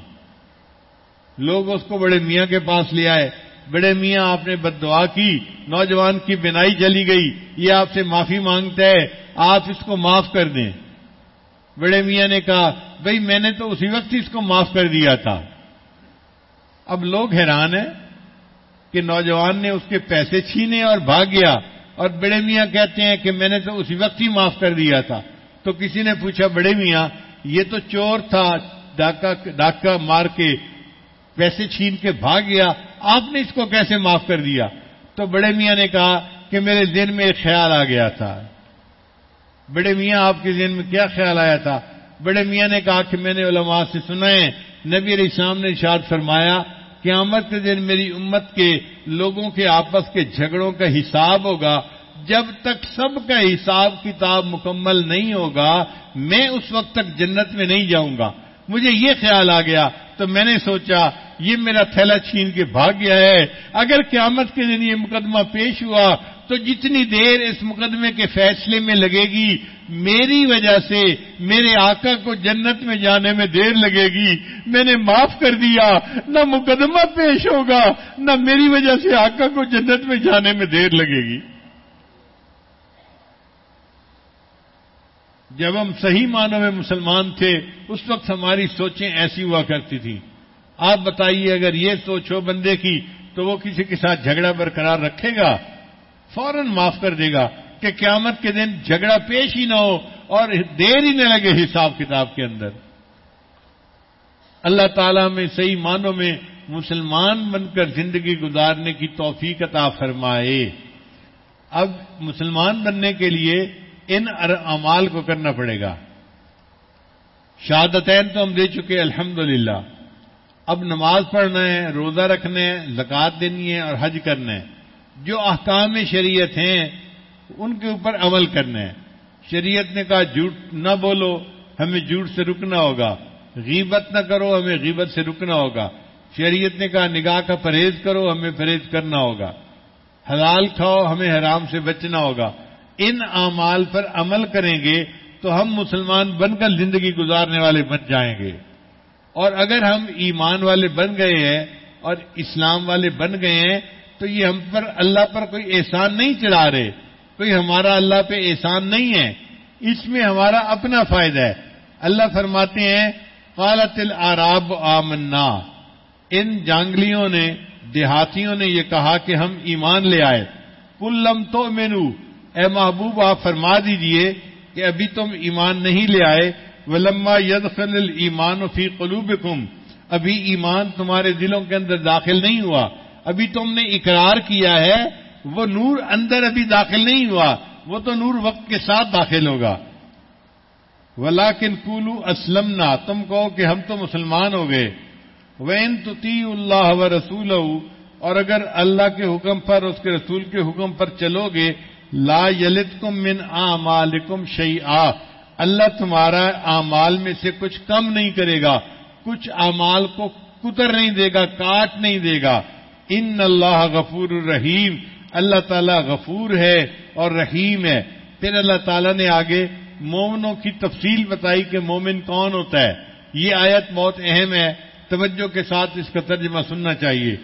لوگ اس کو بڑے میاں کے پاس لے آئے۔ بڑے میاں آپ نے بد دعا کی، نوجوان کی بینائی چلی گئی، یہ آپ سے معافی مانگتا ہے، آپ اس کو معاف کر دیں۔ بڑے میاں نے کہا بھائی میں نے تو اسی وقت اس کو معاف کر دیا تھا۔ اب لوگ حیران ہیں کہ نوجوان نے اس کے پیسے چھینے اور بھاگ گیا۔ اور بڑے میاں کہتے ہیں کہ میں نے تو اسی وقت ہی معاف کر دیا تھا۔ تو کسی نے پوچھا، بڑے میاں، یہ تو چور تھا، ڈاکہ ڈاکہ مار کے پیسے چھین کے بھاگ گیا آپ نے اس کو کیسے معاف کر دیا؟ تو بڑے میاں نے کہا کہ میرے دن میں ایک خیال آ گیا تھا۔ بڑے میاں، آپ کے ذہن میں کیا خیال آیا تھا؟ بڑے میاں نے کہا کہ میں نے علماء سے سنا ہے، نبی علیہ السلام نے ارشاد فرمایا، قیامت کے دن میری امت کے لوگوں کے آپس کے جھگڑوں کا حساب ہوگا۔ جب تک سب کا حساب کتاب مکمل نہیں ہوگا، میں اس وقت تک جنت میں نہیں جاؤں گا۔ مجھے یہ خیال آ گیا تو میں نے سوچا، یہ میرا تھیلا چھین کے بھاگ گیا ہے۔ اگر قیامت کے دن یہ مقدمہ پیش ہوا، تو جتنی دیر اس مقدمے کے فیصلے میں لگے گی، میری وجہ سے میرے آقا کو جنت میں جانے میں دیر لگے گی۔ میں نے معاف کر دیا، نہ مقدمہ پیش ہوگا، نہ میری وجہ سے آقا کو جنت میں جانے میں دیر لگے گی۔ جب ہم صحیح معنوں میں مسلمان تھے، اس وقت ہماری سوچیں ایسی ہوا کرتی تھیں۔ آپ بتائیے، اگر یہ سوچ ہو بندے کی، تو وہ کسی کے ساتھ جھگڑا برقرار رکھے گا؟ فوراً معاف کر دے گا کہ قیامت کے دن جھگڑا پیش ہی نہ ہو اور دیر ہی نہ لگے حساب کتاب کے اندر۔ اللہ تعالیٰ میں صحیح معنوں میں مسلمان بن کر زندگی گزارنے کی توفیق عطا فرمائے۔ اب مسلمان بننے کے لیے ان اعمال کو کرنا پڑے گا۔ شہادتین تو ہم دے چکے الحمد اب نماز پڑھنا ہے، روزہ رکھنا ہے زکات دینی ہے اور حج کرنا ہے۔ جو احکام شریعت ہیں، ان کے اوپر عمل کرنا ہے۔ شریعت نے کہا، جھوٹ نہ بولو، ہمیں جھوٹ سے رکنا ہوگا۔ غیبت نہ کرو، ہمیں غیبت سے رکنا ہوگا۔ شریعت نے کہا، نگاہ کا پرہیز کرو، ہمیں پرہیز کرنا ہوگا۔ حلال کھاؤ، ہمیں حرام سے بچنا ہوگا۔ ان اعمال پر عمل کریں گے تو ہم مسلمان بن کر زندگی گزارنے والے بن جائیں گے۔ اور اگر ہم ایمان والے بن گئے ہیں اور اسلام والے بن گئے ہیں تو یہ ہم پر اللہ پر کوئی احسان نہیں چڑھا رہے۔ کوئی ہمارا اللہ پہ احسان نہیں ہے۔ اس میں ہمارا اپنا فائدہ ہے۔ اللہ فرماتے ہیں، قالت العراب آمنا۔ ان جانگلیوں نے، دیہاتیوں نے یہ کہا کہ ہم ایمان لے آئے۔ کلم تو مینو اے محبوب، آپ فرما دیجیے کہ ابھی تم ایمان نہیں لے آئے۔ ولما ید خل ایمان فی قلوب ابھی ایمان تمہارے دلوں کے اندر داخل نہیں ہوا۔ ابھی تم نے اقرار کیا ہے، وہ نور اندر ابھی داخل نہیں ہوا۔ وہ تو نور وقت کے ساتھ داخل ہوگا۔ ولاکن کولو اسلم تم کہو کہ ہم تو مسلمان ہو گئے۔ وین تو اللہ و رسول اور اگر اللہ کے حکم پر، اس کے رسول کے حکم پر چلو گے لا یلت کم من آمالکم شعی اللہ تمہارا اعمال میں سے کچھ کم نہیں کرے گا، کچھ اعمال کو کتر نہیں دے گا، کاٹ نہیں دے گا۔ ان اللہ غفور الرحیم۔ اللہ تعالی غفور ہے اور رحیم ہے۔ پھر اللہ تعالیٰ نے آگے مومنوں کی تفصیل بتائی کہ مومن کون ہوتا ہے۔ یہ آیت بہت اہم ہے۔ توجہ کے ساتھ اس کا ترجمہ سننا چاہیے۔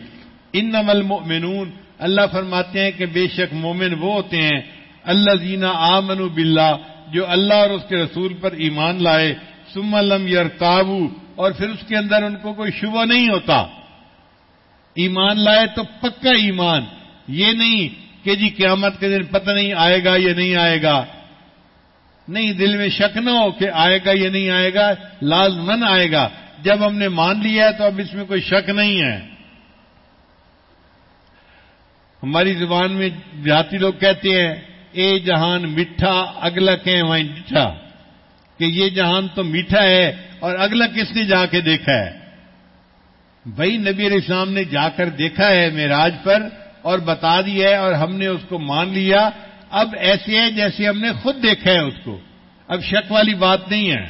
ان نمل مومنون اللہ فرماتے ہیں کہ بے شک مومن وہ ہوتے ہیں اللہ زینا آمن باللہ جو اللہ اور اس کے رسول پر ایمان لائے سم علم یر اور پھر اس کے اندر ان کو کوئی شبہ نہیں ہوتا۔ ایمان لائے تو پکا ایمان، یہ نہیں کہ جی قیامت کے دن پتہ نہیں آئے گا یا نہیں آئے گا۔ نہیں، دل میں شک نہ ہو کہ آئے گا یا نہیں آئے گا لازمن آئے گا۔ جب ہم نے مان لیا ہے تو اب اس میں کوئی شک نہیں ہے۔ ہماری زبان میں دیہاتی لوگ کہتے ہیں، اے جہان میٹھا، اگلا کہ وہیں میٹھا؟ کہ یہ جہان تو میٹھا ہے اور اگلا کس نے جا کے دیکھا ہے؟ بھائی، نبی علیہ السلام نے جا کر دیکھا ہے میراج پر اور بتا دیا ہے اور ہم نے اس کو مان لیا۔ اب ایسے ہے جیسے ہم نے خود دیکھا ہے اس کو۔ اب شک والی بات نہیں ہے۔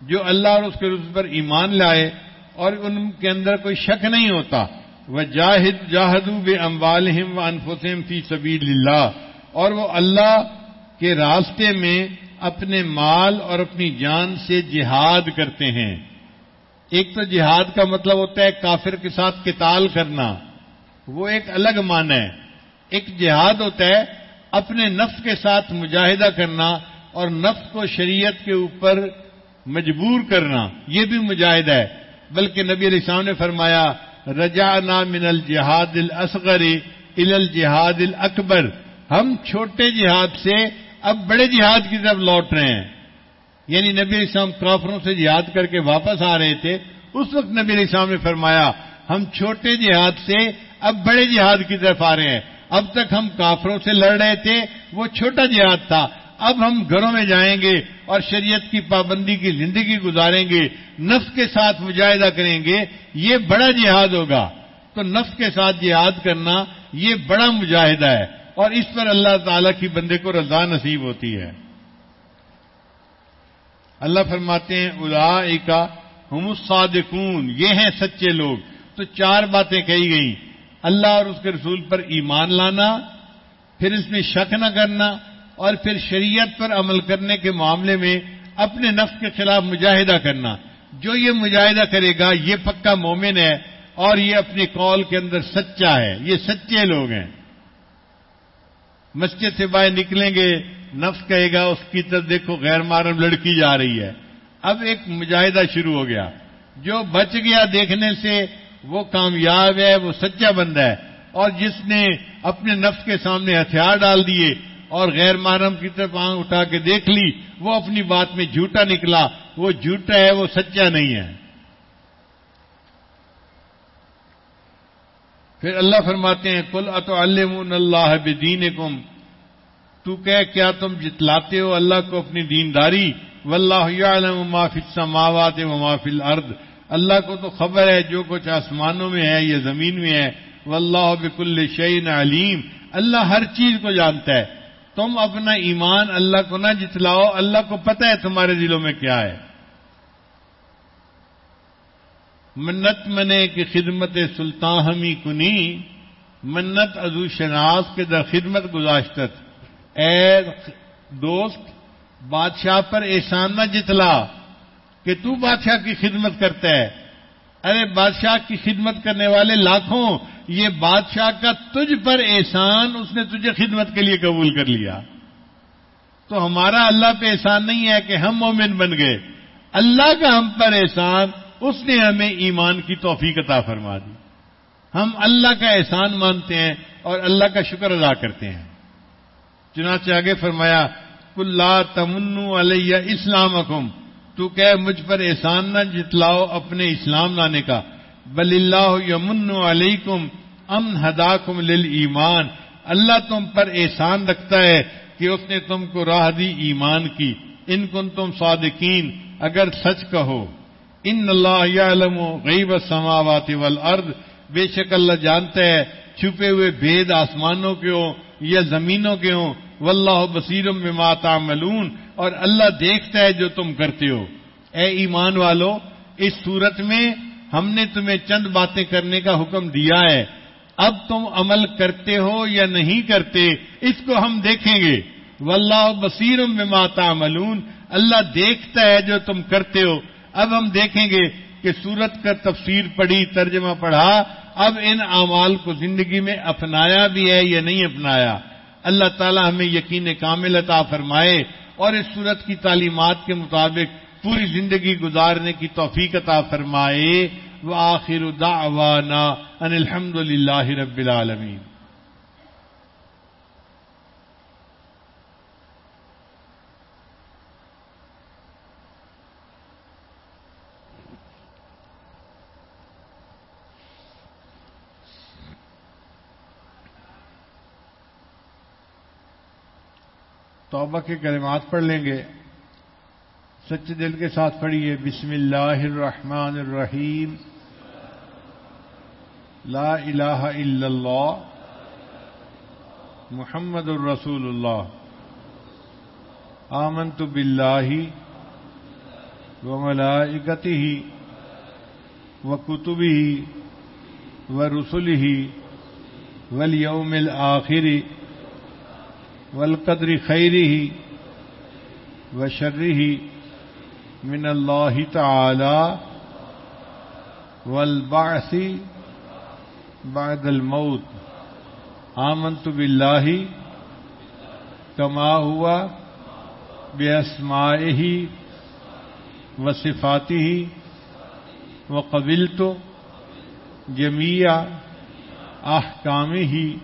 جو اللہ اور اس کے رس پر ایمان لائے اور ان کے اندر کوئی شک نہیں ہوتا۔ وہ جاہد جاہدو بے اموالہم و انفسم فی سبیل اللہ، اور وہ اللہ کے راستے میں اپنے مال اور اپنی جان سے جہاد کرتے ہیں۔ ایک تو جہاد کا مطلب ہوتا ہے کافر کے ساتھ قتال کرنا، وہ ایک الگ مان ہے۔ ایک جہاد ہوتا ہے اپنے نفس کے ساتھ مجاہدہ کرنا اور نفس کو شریعت کے اوپر مجبور کرنا، یہ بھی مجاہدہ ہے۔ بلکہ نبی علیہ السلام نے فرمایا رجعنا من الجہاد الاصغری ال الجہاد الاکبر۔ ہم چھوٹے جہاد سے اب بڑے جہاد کی طرف لوٹ رہے ہیں۔ یعنی نبی علیہ السلام کافروں سے جہاد کر کے واپس آ رہے تھے۔ اس وقت نبی علیہ السلام نے فرمایا، ہم چھوٹے جہاد سے اب بڑے جہاد کی طرف آ رہے ہیں۔ اب تک ہم کافروں سے لڑ رہے تھے، وہ چھوٹا جہاد تھا۔ اب ہم گھروں میں جائیں گے اور شریعت کی پابندی کی زندگی گزاریں گے، نفس کے ساتھ مجاہدہ کریں گے، یہ بڑا جہاد ہوگا۔ تو نفس کے ساتھ جہاد کرنا یہ بڑا مجاہدہ ہے اور اس پر اللہ تعالی کی بندے کو رضا نصیب ہوتی ہے۔ اللہ فرماتے ہیں الا ہم الصادقون، یہ ہیں سچے لوگ۔ تو چار باتیں کہی گئیں۔ اللہ اور اس کے رسول پر ایمان لانا، پھر اس میں شک نہ کرنا اور پھر شریعت پر عمل کرنے کے معاملے میں اپنے نفس کے خلاف مجاہدہ کرنا۔ جو یہ مجاہدہ کرے گا، یہ پکا مومن ہے اور یہ اپنے کال کے اندر سچا ہے۔ یہ سچے لوگ ہیں۔ مسجد سے باہر نکلیں گے، نفس کہے گا، اس کی طرف دیکھو، غیر معرم لڑکی جا رہی ہے۔ اب ایک مجاہدہ شروع ہو گیا۔ جو بچ گیا دیکھنے سے، وہ کامیاب ہے، وہ سچا بندہ ہے۔ اور جس نے اپنے نفس کے سامنے ہتھیار ڈال دیے اور غیر محرم کی طرف آنکھ اٹھا کے دیکھ لی، وہ اپنی بات میں جھوٹا نکلا، وہ جھوٹا ہے، وہ سچا نہیں ہے۔ پھر اللہ فرماتے ہیں کل اتو اللہ بدین کم تو کہ کیا تم جتلاتے ہو اللہ کو اپنی دینداری؟ و اللہ معافی سماوات و معافی الارض اللہ کو تو خبر ہے، جو کچھ آسمانوں میں ہے یا زمین میں ہے۔ و اللہ بک الشعین علیم۔ اللہ ہر چیز کو جانتا ہے۔ تم اپنا ایمان اللہ کو نہ جتلاؤ، اللہ کو پتہ ہے تمہارے دلوں میں کیا ہے۔ منت منے کی خدمت سلطان ہمی کنی، منت ازو شناس کے در خدمت گزاشتت اے دوست، بادشاہ پر احسان نہ جتلا کہ تو بادشاہ کی خدمت کرتا ہے۔ ارے بادشاہ کی خدمت کرنے والے لاکھوں، یہ بادشاہ کا تجھ پر احسان، اس نے تجھے خدمت کے لیے قبول کر لیا۔ تو ہمارا اللہ پہ احسان نہیں ہے کہ ہم مومن بن گئے۔ اللہ کا ہم پر احسان، اس نے ہمیں ایمان کی توفیق عطا فرما دی۔ ہم اللہ کا احسان مانتے ہیں اور اللہ کا شکر ادا کرتے ہیں۔ چنانچہ آگے فرمایا کلّا تمن علیہ اسلام تو کہ مجھ پر احسان نہ جتلاؤ اپنے اسلام لانے کا۔ بل اللہ یمن علیکم امن ہدا کم ایمان اللہ تم پر احسان رکھتا ہے کہ اس نے تم کو راہ دی ایمان کی۔ ان کن تم صادقین، اگر سچ کہو۔ ان اللہ علم غیب سماوات والارض۔ بے شک اللہ جانتا ہے، چھپے ہوئے بھید آسمانوں کے ہوں یا زمینوں کے ہوں۔ واللہ بصیرم بما تعملون۔ اور اللہ دیکھتا ہے جو تم کرتے ہو۔ اے ایمان والو، اس صورت میں ہم نے تمہیں چند باتیں کرنے کا حکم دیا ہے۔ اب تم عمل کرتے ہو یا نہیں کرتے، اس کو ہم دیکھیں گے۔ واللہ بصیرم بما تعملون۔ اللہ دیکھتا ہے جو تم کرتے ہو۔ اب ہم دیکھیں گے کہ سورت کا تفسیر پڑھی، ترجمہ پڑھا۔ اب ان اعمال کو زندگی میں اپنایا بھی ہے یا نہیں اپنایا۔ اللہ تعالی ہمیں یقین کامل عطا فرمائے۔ اور اس صورت کی تعلیمات کے مطابق پوری زندگی گزارنے کی توفیق عطا فرمائے۔ وآخر دعوانا ان الحمد للہ رب العالمین۔ توبہ کے کلمات پڑھ لیں گے۔ سچے دل کے ساتھ پڑھیے، بسم اللہ الرحمن الرحیم۔ لا الہ الا اللہ۔ محمد الرسول اللہ آمنت باللہ و ملائکتہ و و والیوم الآخر والقدر خیره وشره من الله تعالى والبعث بعد الموت. آمنت بالله كما هو بأسمائه وصفاته وقبلت جميع أحكامه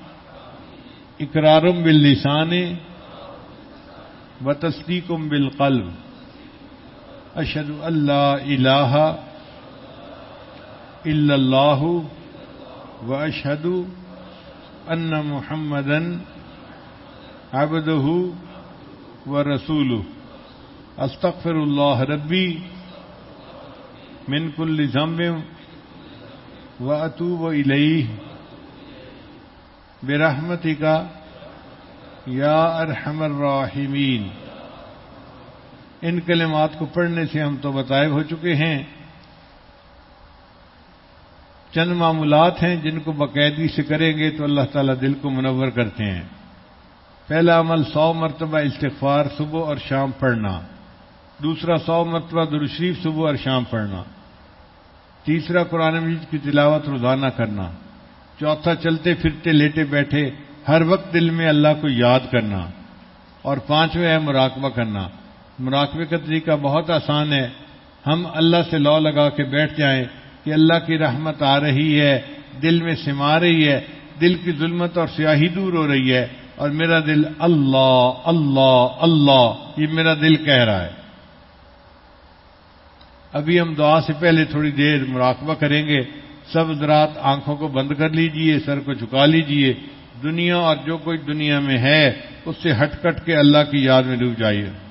اقرارم باللسان و تصدیقم بالقلب اشد اللہ الہ الا اللہ و اشہد ان محمدن عبدہ و رسول استغفر اللہ ربی من کل ذنب و اتوب الیہ۔ برحمتک یا ارحم الراحمین۔ ان کلمات کو پڑھنے سے ہم تو بتائے ہو چکے ہیں۔ چند معمولات ہیں جن کو باقاعدگی سے کریں گے تو اللہ تعالیٰ دل کو منور کرتے ہیں۔ پہلا عمل سو مرتبہ استغفار صبح اور شام پڑھنا۔ دوسرا سو مرتبہ درشریف صبح اور شام پڑھنا۔ تیسرا قرآن مجید کی تلاوت روزانہ کرنا۔ چوتھا چلتے پھرتے لیٹے بیٹھے، ہر وقت دل میں اللہ کو یاد کرنا اور پانچویں ہے مراقبہ کرنا۔ مراقبے کا طریقہ بہت آسان ہے۔ ہم اللہ سے لو لگا کے بیٹھ جائیں کہ اللہ کی رحمت آ رہی ہے، دل میں سما رہی ہے، دل کی ظلمت اور سیاہی دور ہو رہی ہے اور میرا دل اللہ اللہ اللہ، یہ میرا دل کہہ رہا ہے۔ ابھی ہم دعا سے پہلے تھوڑی دیر مراقبہ کریں گے۔ سب ذرات آنکھوں کو بند کر لیجیے، سر کو جھکا لیجیے۔ دنیا اور جو کوئی دنیا میں ہے، اس سے ہٹ کٹ کے اللہ کی یاد میں ڈوب جائیے۔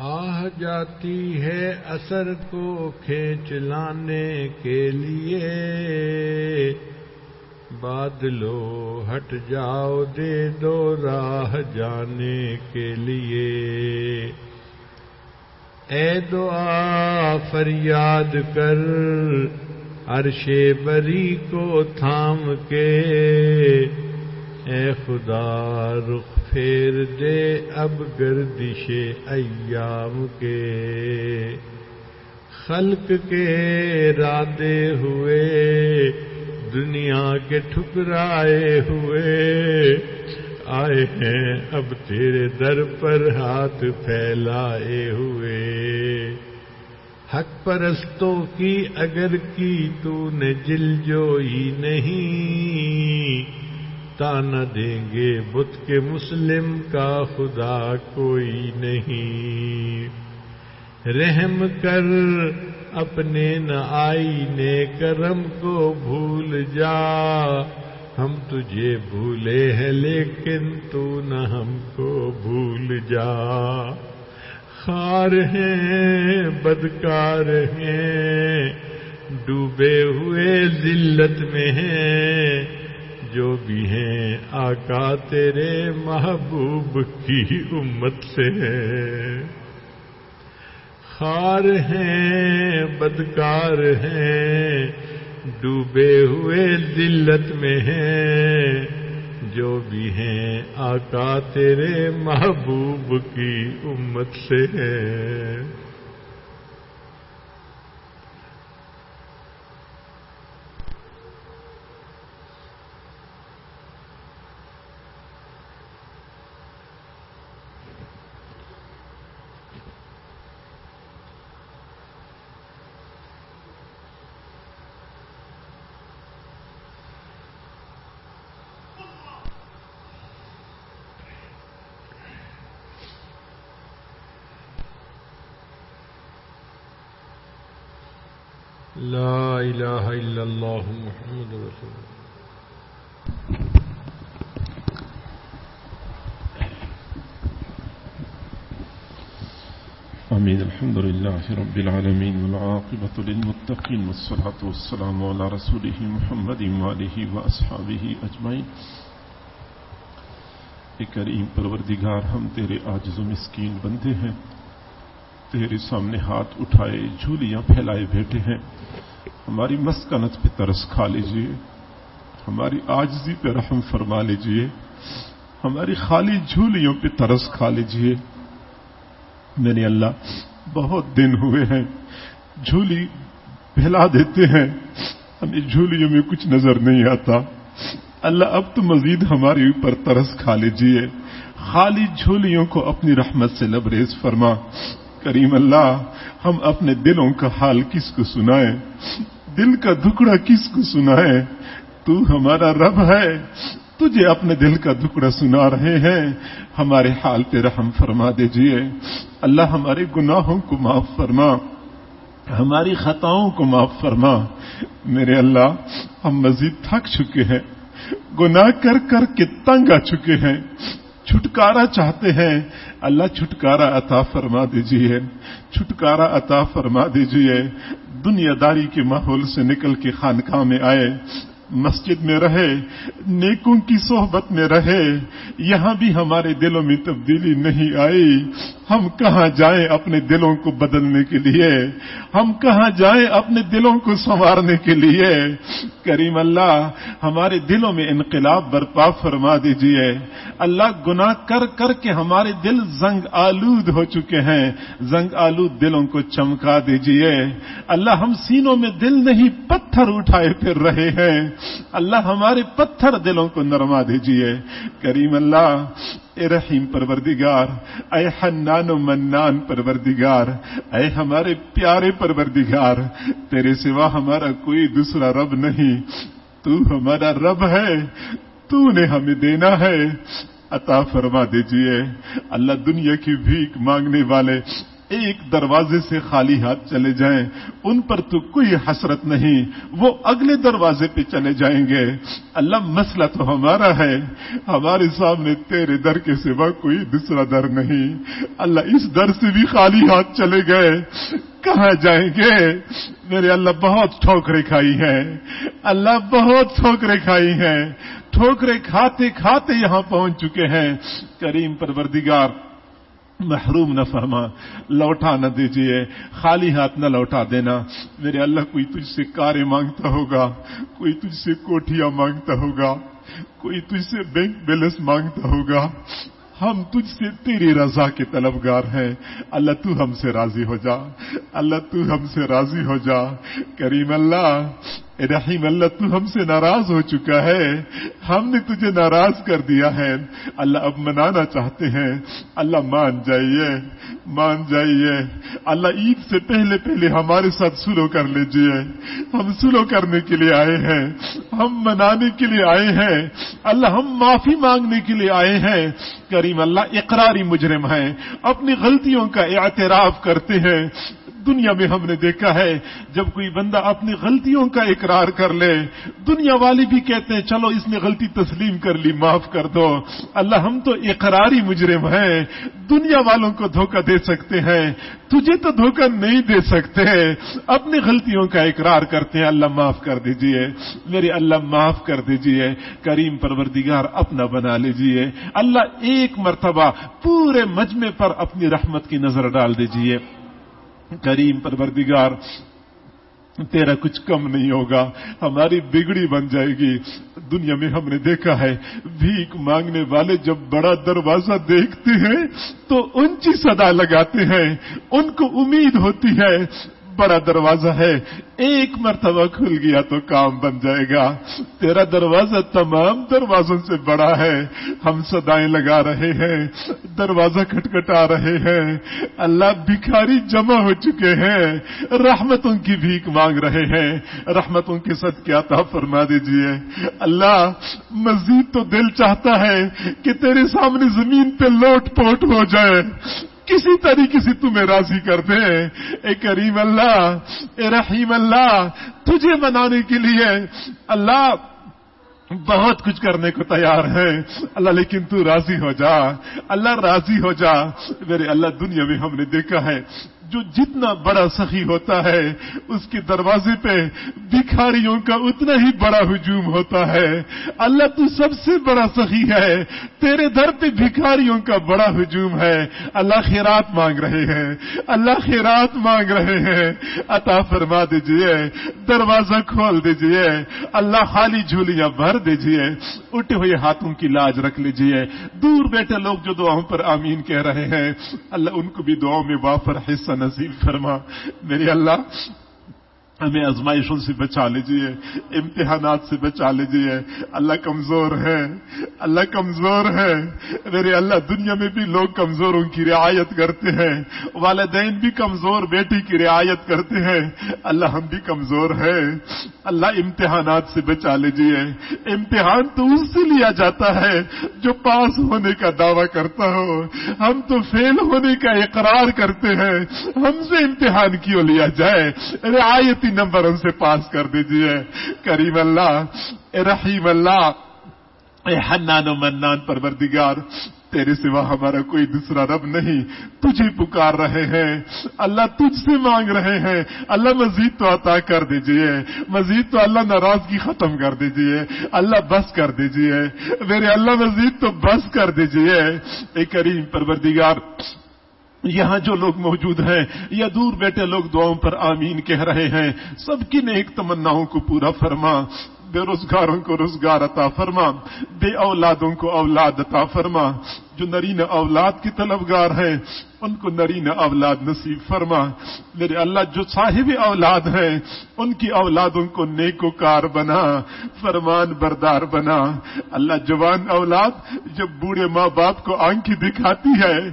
آہ جاتی ہے اثر کو کھینچ لانے کے لیے۔ بادلو ہٹ جاؤ، دے دو راہ جانے کے لیے۔ اے دعا فریاد کر، عرش بری کو تھام کے۔ اے خدا رخ پھیر دے اب گردش ایام کے۔ خلق کے رادے ہوئے، دنیا کے ٹھکرائے ہوئے۔ آئے ہیں اب تیرے در پر ہاتھ پھیلائے ہوئے۔ حق پرستوں کی اگر کی تو نے جل جوئی نہیں۔ تانا دیں گے بت کے مسلم کا خدا کوئی نہیں۔ رحم کر اپنے نہ آئی نے کرم کو بھول جا۔ ہم تجھے بھولے ہیں لیکن تو نہ ہم کو بھول جا۔ خار ہیں، بدکار ہیں، ڈوبے ہوئے ذلت میں ہیں۔ جو بھی ہیں، آقا تیرے محبوب کی امت سے ہے خار ہیں، بدکار ہیں، ڈوبے ہوئے ذلت میں ہیں۔ جو بھی ہیں، آقا تیرے محبوب کی امت سے ہے لا الہ الا اللہ محمد رسول اللہ آمين الحمد لله رب العالمين والعاقبة للمتقين والصلاة والسلام على رسوله محمد وآله وأصحابه أجمعين. اے کریم پروردگار، ہم تیرے آجز و مسکین بندے ہیں، تیرے سامنے ہاتھ اٹھائے، جھولیاں پھیلائے بیٹھے ہیں۔ ہماری مسکنت پہ ترس کھا لیجیے، ہماری آجزی پہ رحم فرما لیجیے، ہماری خالی جھولیوں پہ ترس کھا لیجیے۔ میرے اللہ بہت دن ہوئے ہیں۔ جھولی پھیلا دیتے ہیں۔ ہمیں جھولیوں میں کچھ نظر نہیں آتا۔ اللہ اب تو مزید ہمارے اوپر ترس کھا لیجیے خالی جھولیوں کو اپنی رحمت سے لبریز فرما۔ کریم اللہ، ہم اپنے دلوں کا حال کس کو سنائیں؟ دل کا دکڑا کس کو سنائیں؟ تو ہمارا رب ہے۔ تجھے اپنے دل کا دکڑا سنا رہے ہیں۔ ہمارے حال پہ رحم فرما دیجیے۔ اللہ ہمارے گناہوں کو معاف فرما۔ ہماری خطاؤں کو معاف فرما۔ میرے اللہ، ہم مزید تھک چکے ہیں۔ گناہ کر کر کے تنگ آ چکے ہیں۔ چھٹکارا چاہتے ہیں۔ اللہ، چھٹکارا عطا فرما دیجیے۔ چھٹکارا عطا فرما دیجیے۔ دنیا داری کے ماحول سے نکل کے خانقاہ میں آئے۔ مسجد میں رہے، نیکوں کی صحبت میں رہے، یہاں بھی ہمارے دلوں میں تبدیلی نہیں آئی۔ ہم کہاں جائیں اپنے دلوں کو بدلنے کے لیے؟ ہم کہاں جائیں اپنے دلوں کو سنوارنے کے لیے؟ کریم اللہ، ہمارے دلوں میں انقلاب برپا فرما دیجیے۔ اللہ گناہ کر کر کے ہمارے دل زنگ آلود ہو چکے ہیں۔ زنگ آلود دلوں کو چمکا دیجیے۔ اللہ ہم سینوں میں دل نہیں، پتھر اٹھائے پھر رہے ہیں۔ اللہ ہمارے پتھر دلوں کو نرما دیجیے۔ کریم اللہ اے رحیم پروردگار، اے حنان و منان پروردگار، اے ہمارے پیارے پروردگار، تیرے سوا ہمارا کوئی دوسرا رب نہیں۔ تو ہمارا رب ہے، تو نے ہمیں دینا ہے۔ عطا فرما دیجیے۔ اللہ دنیا کی بھیک مانگنے والے ایک دروازے سے خالی ہاتھ چلے جائیں، ان پر تو کوئی حسرت نہیں، وہ اگلے دروازے پہ چلے جائیں گے۔ اللہ مسئلہ تو ہمارا ہے، ہمارے سامنے تیرے در کے سوا کوئی دوسرا در نہیں۔ اللہ اس در سے بھی خالی ہاتھ چلے گئے۔ کہاں جائیں گے؟ میرے اللہ بہت ٹھوکرے کھائی ہیں اللہ بہت ٹھوکرے کھائی ہیں ٹھوکرے کھاتے کھاتے یہاں پہنچ چکے ہیں۔ کریم پروردگار محروم نہ فرما، لوٹا نہ دیجیے خالی ہاتھ نہ لوٹا دینا۔ میرے اللہ، کوئی تجھ سے کاریں مانگتا ہوگا، کوئی تجھ سے کوٹیاں مانگتا ہوگا، کوئی تجھ سے بینک بیلنس مانگتا ہوگا۔ ہم تجھ سے تیری رضا کے طلبگار ہیں۔ اللہ، تو ہم سے راضی ہو جا۔ اللہ، تو ہم سے راضی ہو جا۔ کریم اللہ رحیم، اللہ تو ہم سے ناراض ہو چکا ہے۔ ہم نے تجھے ناراض کر دیا ہے۔ اللہ اب منانا چاہتے ہیں۔ اللہ مان جائیے مان جائیے۔ اللہ عید سے پہلے پہلے ہمارے ساتھ سلو کر لیجیے ہم سلو کرنے کے لیے آئے ہیں۔ ہم منانے کے لیے آئے ہیں۔ اللہ ہم معافی مانگنے کے لیے آئے ہیں۔ کریم اللہ، اقراری مجرم ہیں۔ اپنی غلطیوں کا اعتراف کرتے ہیں۔ دنیا میں ہم نے دیکھا ہے، جب کوئی بندہ اپنی غلطیوں کا اقرار کر لے، دنیا والے بھی کہتے ہیں، چلو اس نے غلطی تسلیم کر لی، معاف کر دو۔ اللہ ہم تو اقراری مجرم ہیں، دنیا والوں کو دھوکہ دے سکتے ہیں، تجھے تو دھوکہ نہیں دے سکتے۔ اپنی غلطیوں کا اقرار کرتے ہیں، اللہ معاف کر دیجیے۔ میرے اللہ معاف کر دیجیے۔ کریم پروردگار اپنا بنا لیجیے۔ اللہ ایک مرتبہ پورے مجمع پر اپنی رحمت کی نظر ڈال دیجیے۔ کریم پروردگار، تیرا کچھ کم نہیں ہوگا، ہماری بگڑی بن جائے گی۔ دنیا میں ہم نے دیکھا ہے، بھیک مانگنے والے جب بڑا دروازہ دیکھتے ہیں، تو اونچی صدا لگاتے ہیں، ان کو امید ہوتی ہے۔ بڑا دروازہ ہے۔ ایک مرتبہ کھل گیا تو کام بن جائے گا۔ تیرا دروازہ تمام دروازوں سے بڑا ہے۔ ہم سدائیں لگا رہے ہیں۔ دروازہ کھٹکھٹا رہے ہیں۔ اللہ بھکاری جمع ہو چکے ہیں۔ رحمتوں کی بھیک مانگ رہے ہیں۔ رحمتوں کے ساتھ کیا تھا فرما دیجیے۔ اللہ، مزید تو دل چاہتا ہے کہ تیرے سامنے زمین پہ لوٹ پوٹ ہو جائے۔ کسی طریقے سے تمہیں راضی کر دے اے کریم اللہ، اے رحیم اللہ، تجھے منانے کے لیے اللہ بہت کچھ کرنے کو تیار ہے۔ اللہ، لیکن تو راضی ہو جا۔ اللہ راضی ہو جا۔ میرے اللہ، دنیا میں ہم نے دیکھا ہے۔ جو جتنا بڑا سخی ہوتا ہے، اس کے دروازے پہ بھکاریوں کا اتنا ہی بڑا ہجوم ہوتا ہے۔ اللہ تو سب سے بڑا سخی ہے۔ تیرے در پہ بھکاریوں کا بڑا ہجوم ہے۔ اللہ خیرات مانگ رہے ہیں۔ اللہ خیرات مانگ رہے ہیں۔ عطا فرما دیجیے۔ دروازہ کھول دیجیے۔ اللہ خالی جھولیاں بھر دیجیے۔ اٹھے ہوئے ہاتھوں کی لاج رکھ لیجیے۔ دور بیٹھے لوگ جو دعاؤں پر آمین کہہ رہے ہیں۔ اللہ ان کو بھی دعاؤں میں وافر حصہ نصیب فرما۔ میری اللہ ہمیں ازمائشوں سے بچا لیجیے امتحانات سے بچا لیجیے اللہ کمزور ہے، اللہ کمزور ہے۔ میرے اللہ، دنیا میں بھی لوگ کمزوروں کی رعایت کرتے ہیں، والدین بھی کمزور، بیٹی کی رعایت کرتے ہیں۔ اللہ ہم بھی کمزور ہے۔ اللہ امتحانات سے بچا لیجیے امتحان تو اس سے لیا جاتا ہے جو پاس ہونے کا دعویٰ کرتا ہو۔ ہم تو فیل ہونے کا اقرار کرتے ہیں۔ ہم سے امتحان کیوں لیا جائے۔ رعایت نمبر ان سے پاس کر دیجیے۔ کریم اللہ رحیم اللہ، اے حنان و منان پروردگار، تیرے سوا ہمارا کوئی دوسرا رب نہیں۔ تجھے پکار رہے ہیں۔ اللہ تجھ سے مانگ رہے ہیں۔ اللہ مزید تو عطا کر دیجیے۔ مزید تو اللہ ناراضگی ختم کر دیجیے۔ اللہ بس کر دیجیے۔ میرے اللہ مزید تو بس کر دیجیے۔ اے کریم پروردگار یہاں جو لوگ موجود ہیں، یا دور بیٹھے لوگ دعاؤں پر آمین کہہ رہے ہیں، سب کی نیک تمناؤں کو پورا فرما، بے روزگاروں کو روزگار عطا فرما، بے اولادوں کو اولاد عطا فرما۔ جو نرین اولاد کی طلبگار ہیں، ان کو نرین اولاد نصیب فرما۔ میرے اللہ، جو صاحب اولاد ہیں، ان کی اولادوں کو نیک و کار بنا، فرمان بردار بنا۔ اللہ جوان اولاد، جب بوڑھے ماں باپ کو آنکھیں دکھاتی ہے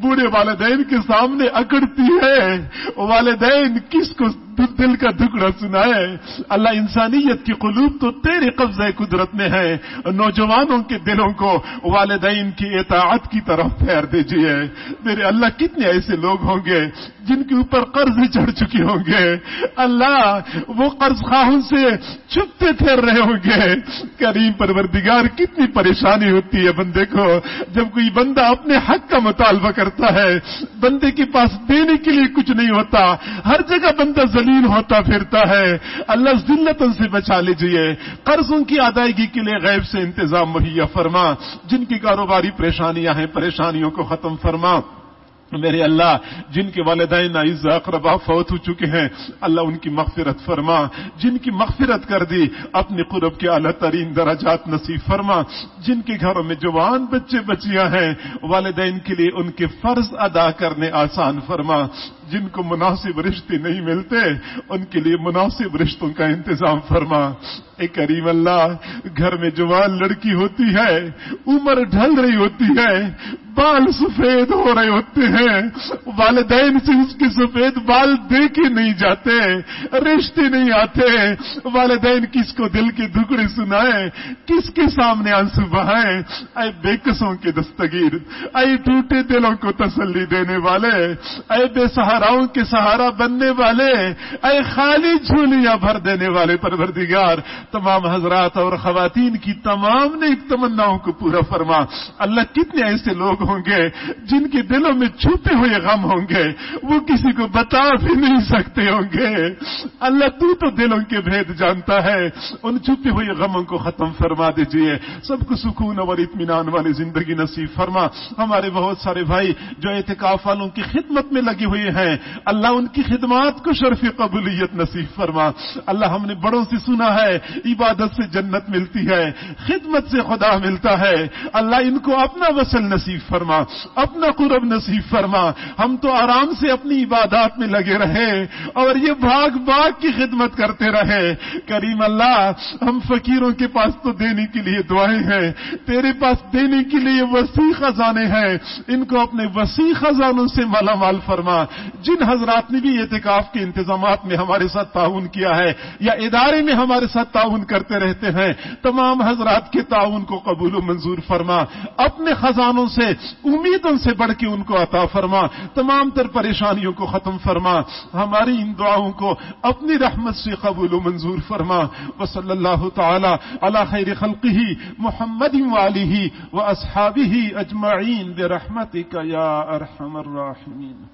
بوڑھے والدین کے سامنے اکڑتی ہے۔ والدین کس کو دل کا ٹکڑا سنائے اللہ انسانیت کی قلوب تو تیرے قبضہ قدرت میں ہے۔ نوجوانوں کے دلوں کو والدین کی اطاعت کی طرف پھیر دیجیے۔ میرے اللہ، کتنے ایسے لوگ ہوں گے جن کے اوپر قرض چڑھ چکے ہوں گے۔ اللہ، وہ قرض خواہوں سے چھپتے پھیر رہے ہوں گے۔ کریم پروردگار، کتنی پریشانی ہوتی ہے بندے کو۔ جب کوئی بندہ اپنے حق کا مطالبہ کرتا ہے، بندے کے پاس دینے کے لیے کچھ نہیں ہوتا۔ ہر جگہ بندہ زلیل ہوتا پھرتا ہے۔ اللہ ذلتوں سے بچا لیجیے۔ قرضوں کی ادائیگی کے لیے غیب سے انتظام مہیا فرما۔ جن کی کاروباری پریشانیاں ہیں، پریشانیوں کو ختم فرما۔ میرے اللہ، جن کے والدین عز اقربا فوت ہو چکے ہیں، اللہ ان کی مغفرت فرما۔ جن کی مغفرت کر دی، اپنے قرب کے اعلیٰ ترین درجات نصیب فرما۔ جن کے گھروں میں جوان بچے بچیاں ہیں، والدین کے لیے ان کے فرض ادا کرنے آسان فرما۔ جن کو مناسب رشتے نہیں ملتے، ان کے لیے مناسب رشتوں کا انتظام فرما۔ اے کریم اللہ، گھر میں جوان لڑکی ہوتی ہے، عمر ڈھل رہی ہوتی ہے، بال سفید ہو رہے ہوتے ہیں۔ والدین سے اس کے سفید بال دیکھے نہیں جاتے، رشتے نہیں آتے۔ والدین کس کو دل کے دکڑے سنائے کس کے سامنے آنسو بہائے اے بےکسوں کے دستگیر، اے ٹوٹے دلوں کو تسلی دینے والے، اے بے سہارا سہاراؤں کے سہارا بننے والے اے خالی جھولیاں بھر دینے والے پروردگار، تمام حضرات اور خواتین کی تمام نیک تمناؤں کو پورا فرما۔ اللہ کتنے ایسے لوگ ہوں گے جن کے دلوں میں چھپے ہوئے غم ہوں گے، وہ کسی کو بتا بھی نہیں سکتے ہوں گے۔ اللہ تو تو دلوں کے بھید جانتا ہے، ان چھپے ہوئے غموں کو ختم فرما دیجیے۔ سب کو سکون اور اطمینان والی زندگی نصیب فرما۔ ہمارے بہت سارے بھائی جو اعتکاف والوں کی خدمت میں لگے ہوئے ہیں اللہ ان کی خدمات کو شرف قبولیت نصیب فرما۔ اللہ ہم نے بڑوں سے سنا ہے، عبادت سے جنت ملتی ہے، خدمت سے خدا ملتا ہے۔ اللہ ان کو اپنا وصل نصیب فرما، اپنا قرب نصیب فرما۔ ہم تو آرام سے اپنی عبادات میں لگے رہے اور یہ بھاگ بھاگ کی خدمت کرتے رہے کریم اللہ، ہم فقیروں کے پاس تو دینے کے لیے دعائیں ہیں۔ تیرے پاس دینے کے لیے وسیع خزانے ہیں۔ ان کو اپنے وسیع خزانوں سے مالا مال فرما۔ جن حضرات نے بھی اعتکاف کے انتظامات میں ہمارے ساتھ تعاون کیا ہے یا ادارے میں ہمارے ساتھ تعاون کرتے رہتے ہیں، تمام حضرات کے تعاون کو قبول و منظور فرما، اپنے خزانوں سے، امیدوں سے بڑھ کے ان کو عطا فرما، تمام تر پریشانیوں کو ختم فرما، ہماری ان دعاؤں کو اپنی رحمت سے قبول و منظور فرما۔ و صلی اللہ تعالی علی خیر خلقی محمد والی و اصحابی اجمعین برحمتک یا ارحم الراحمین۔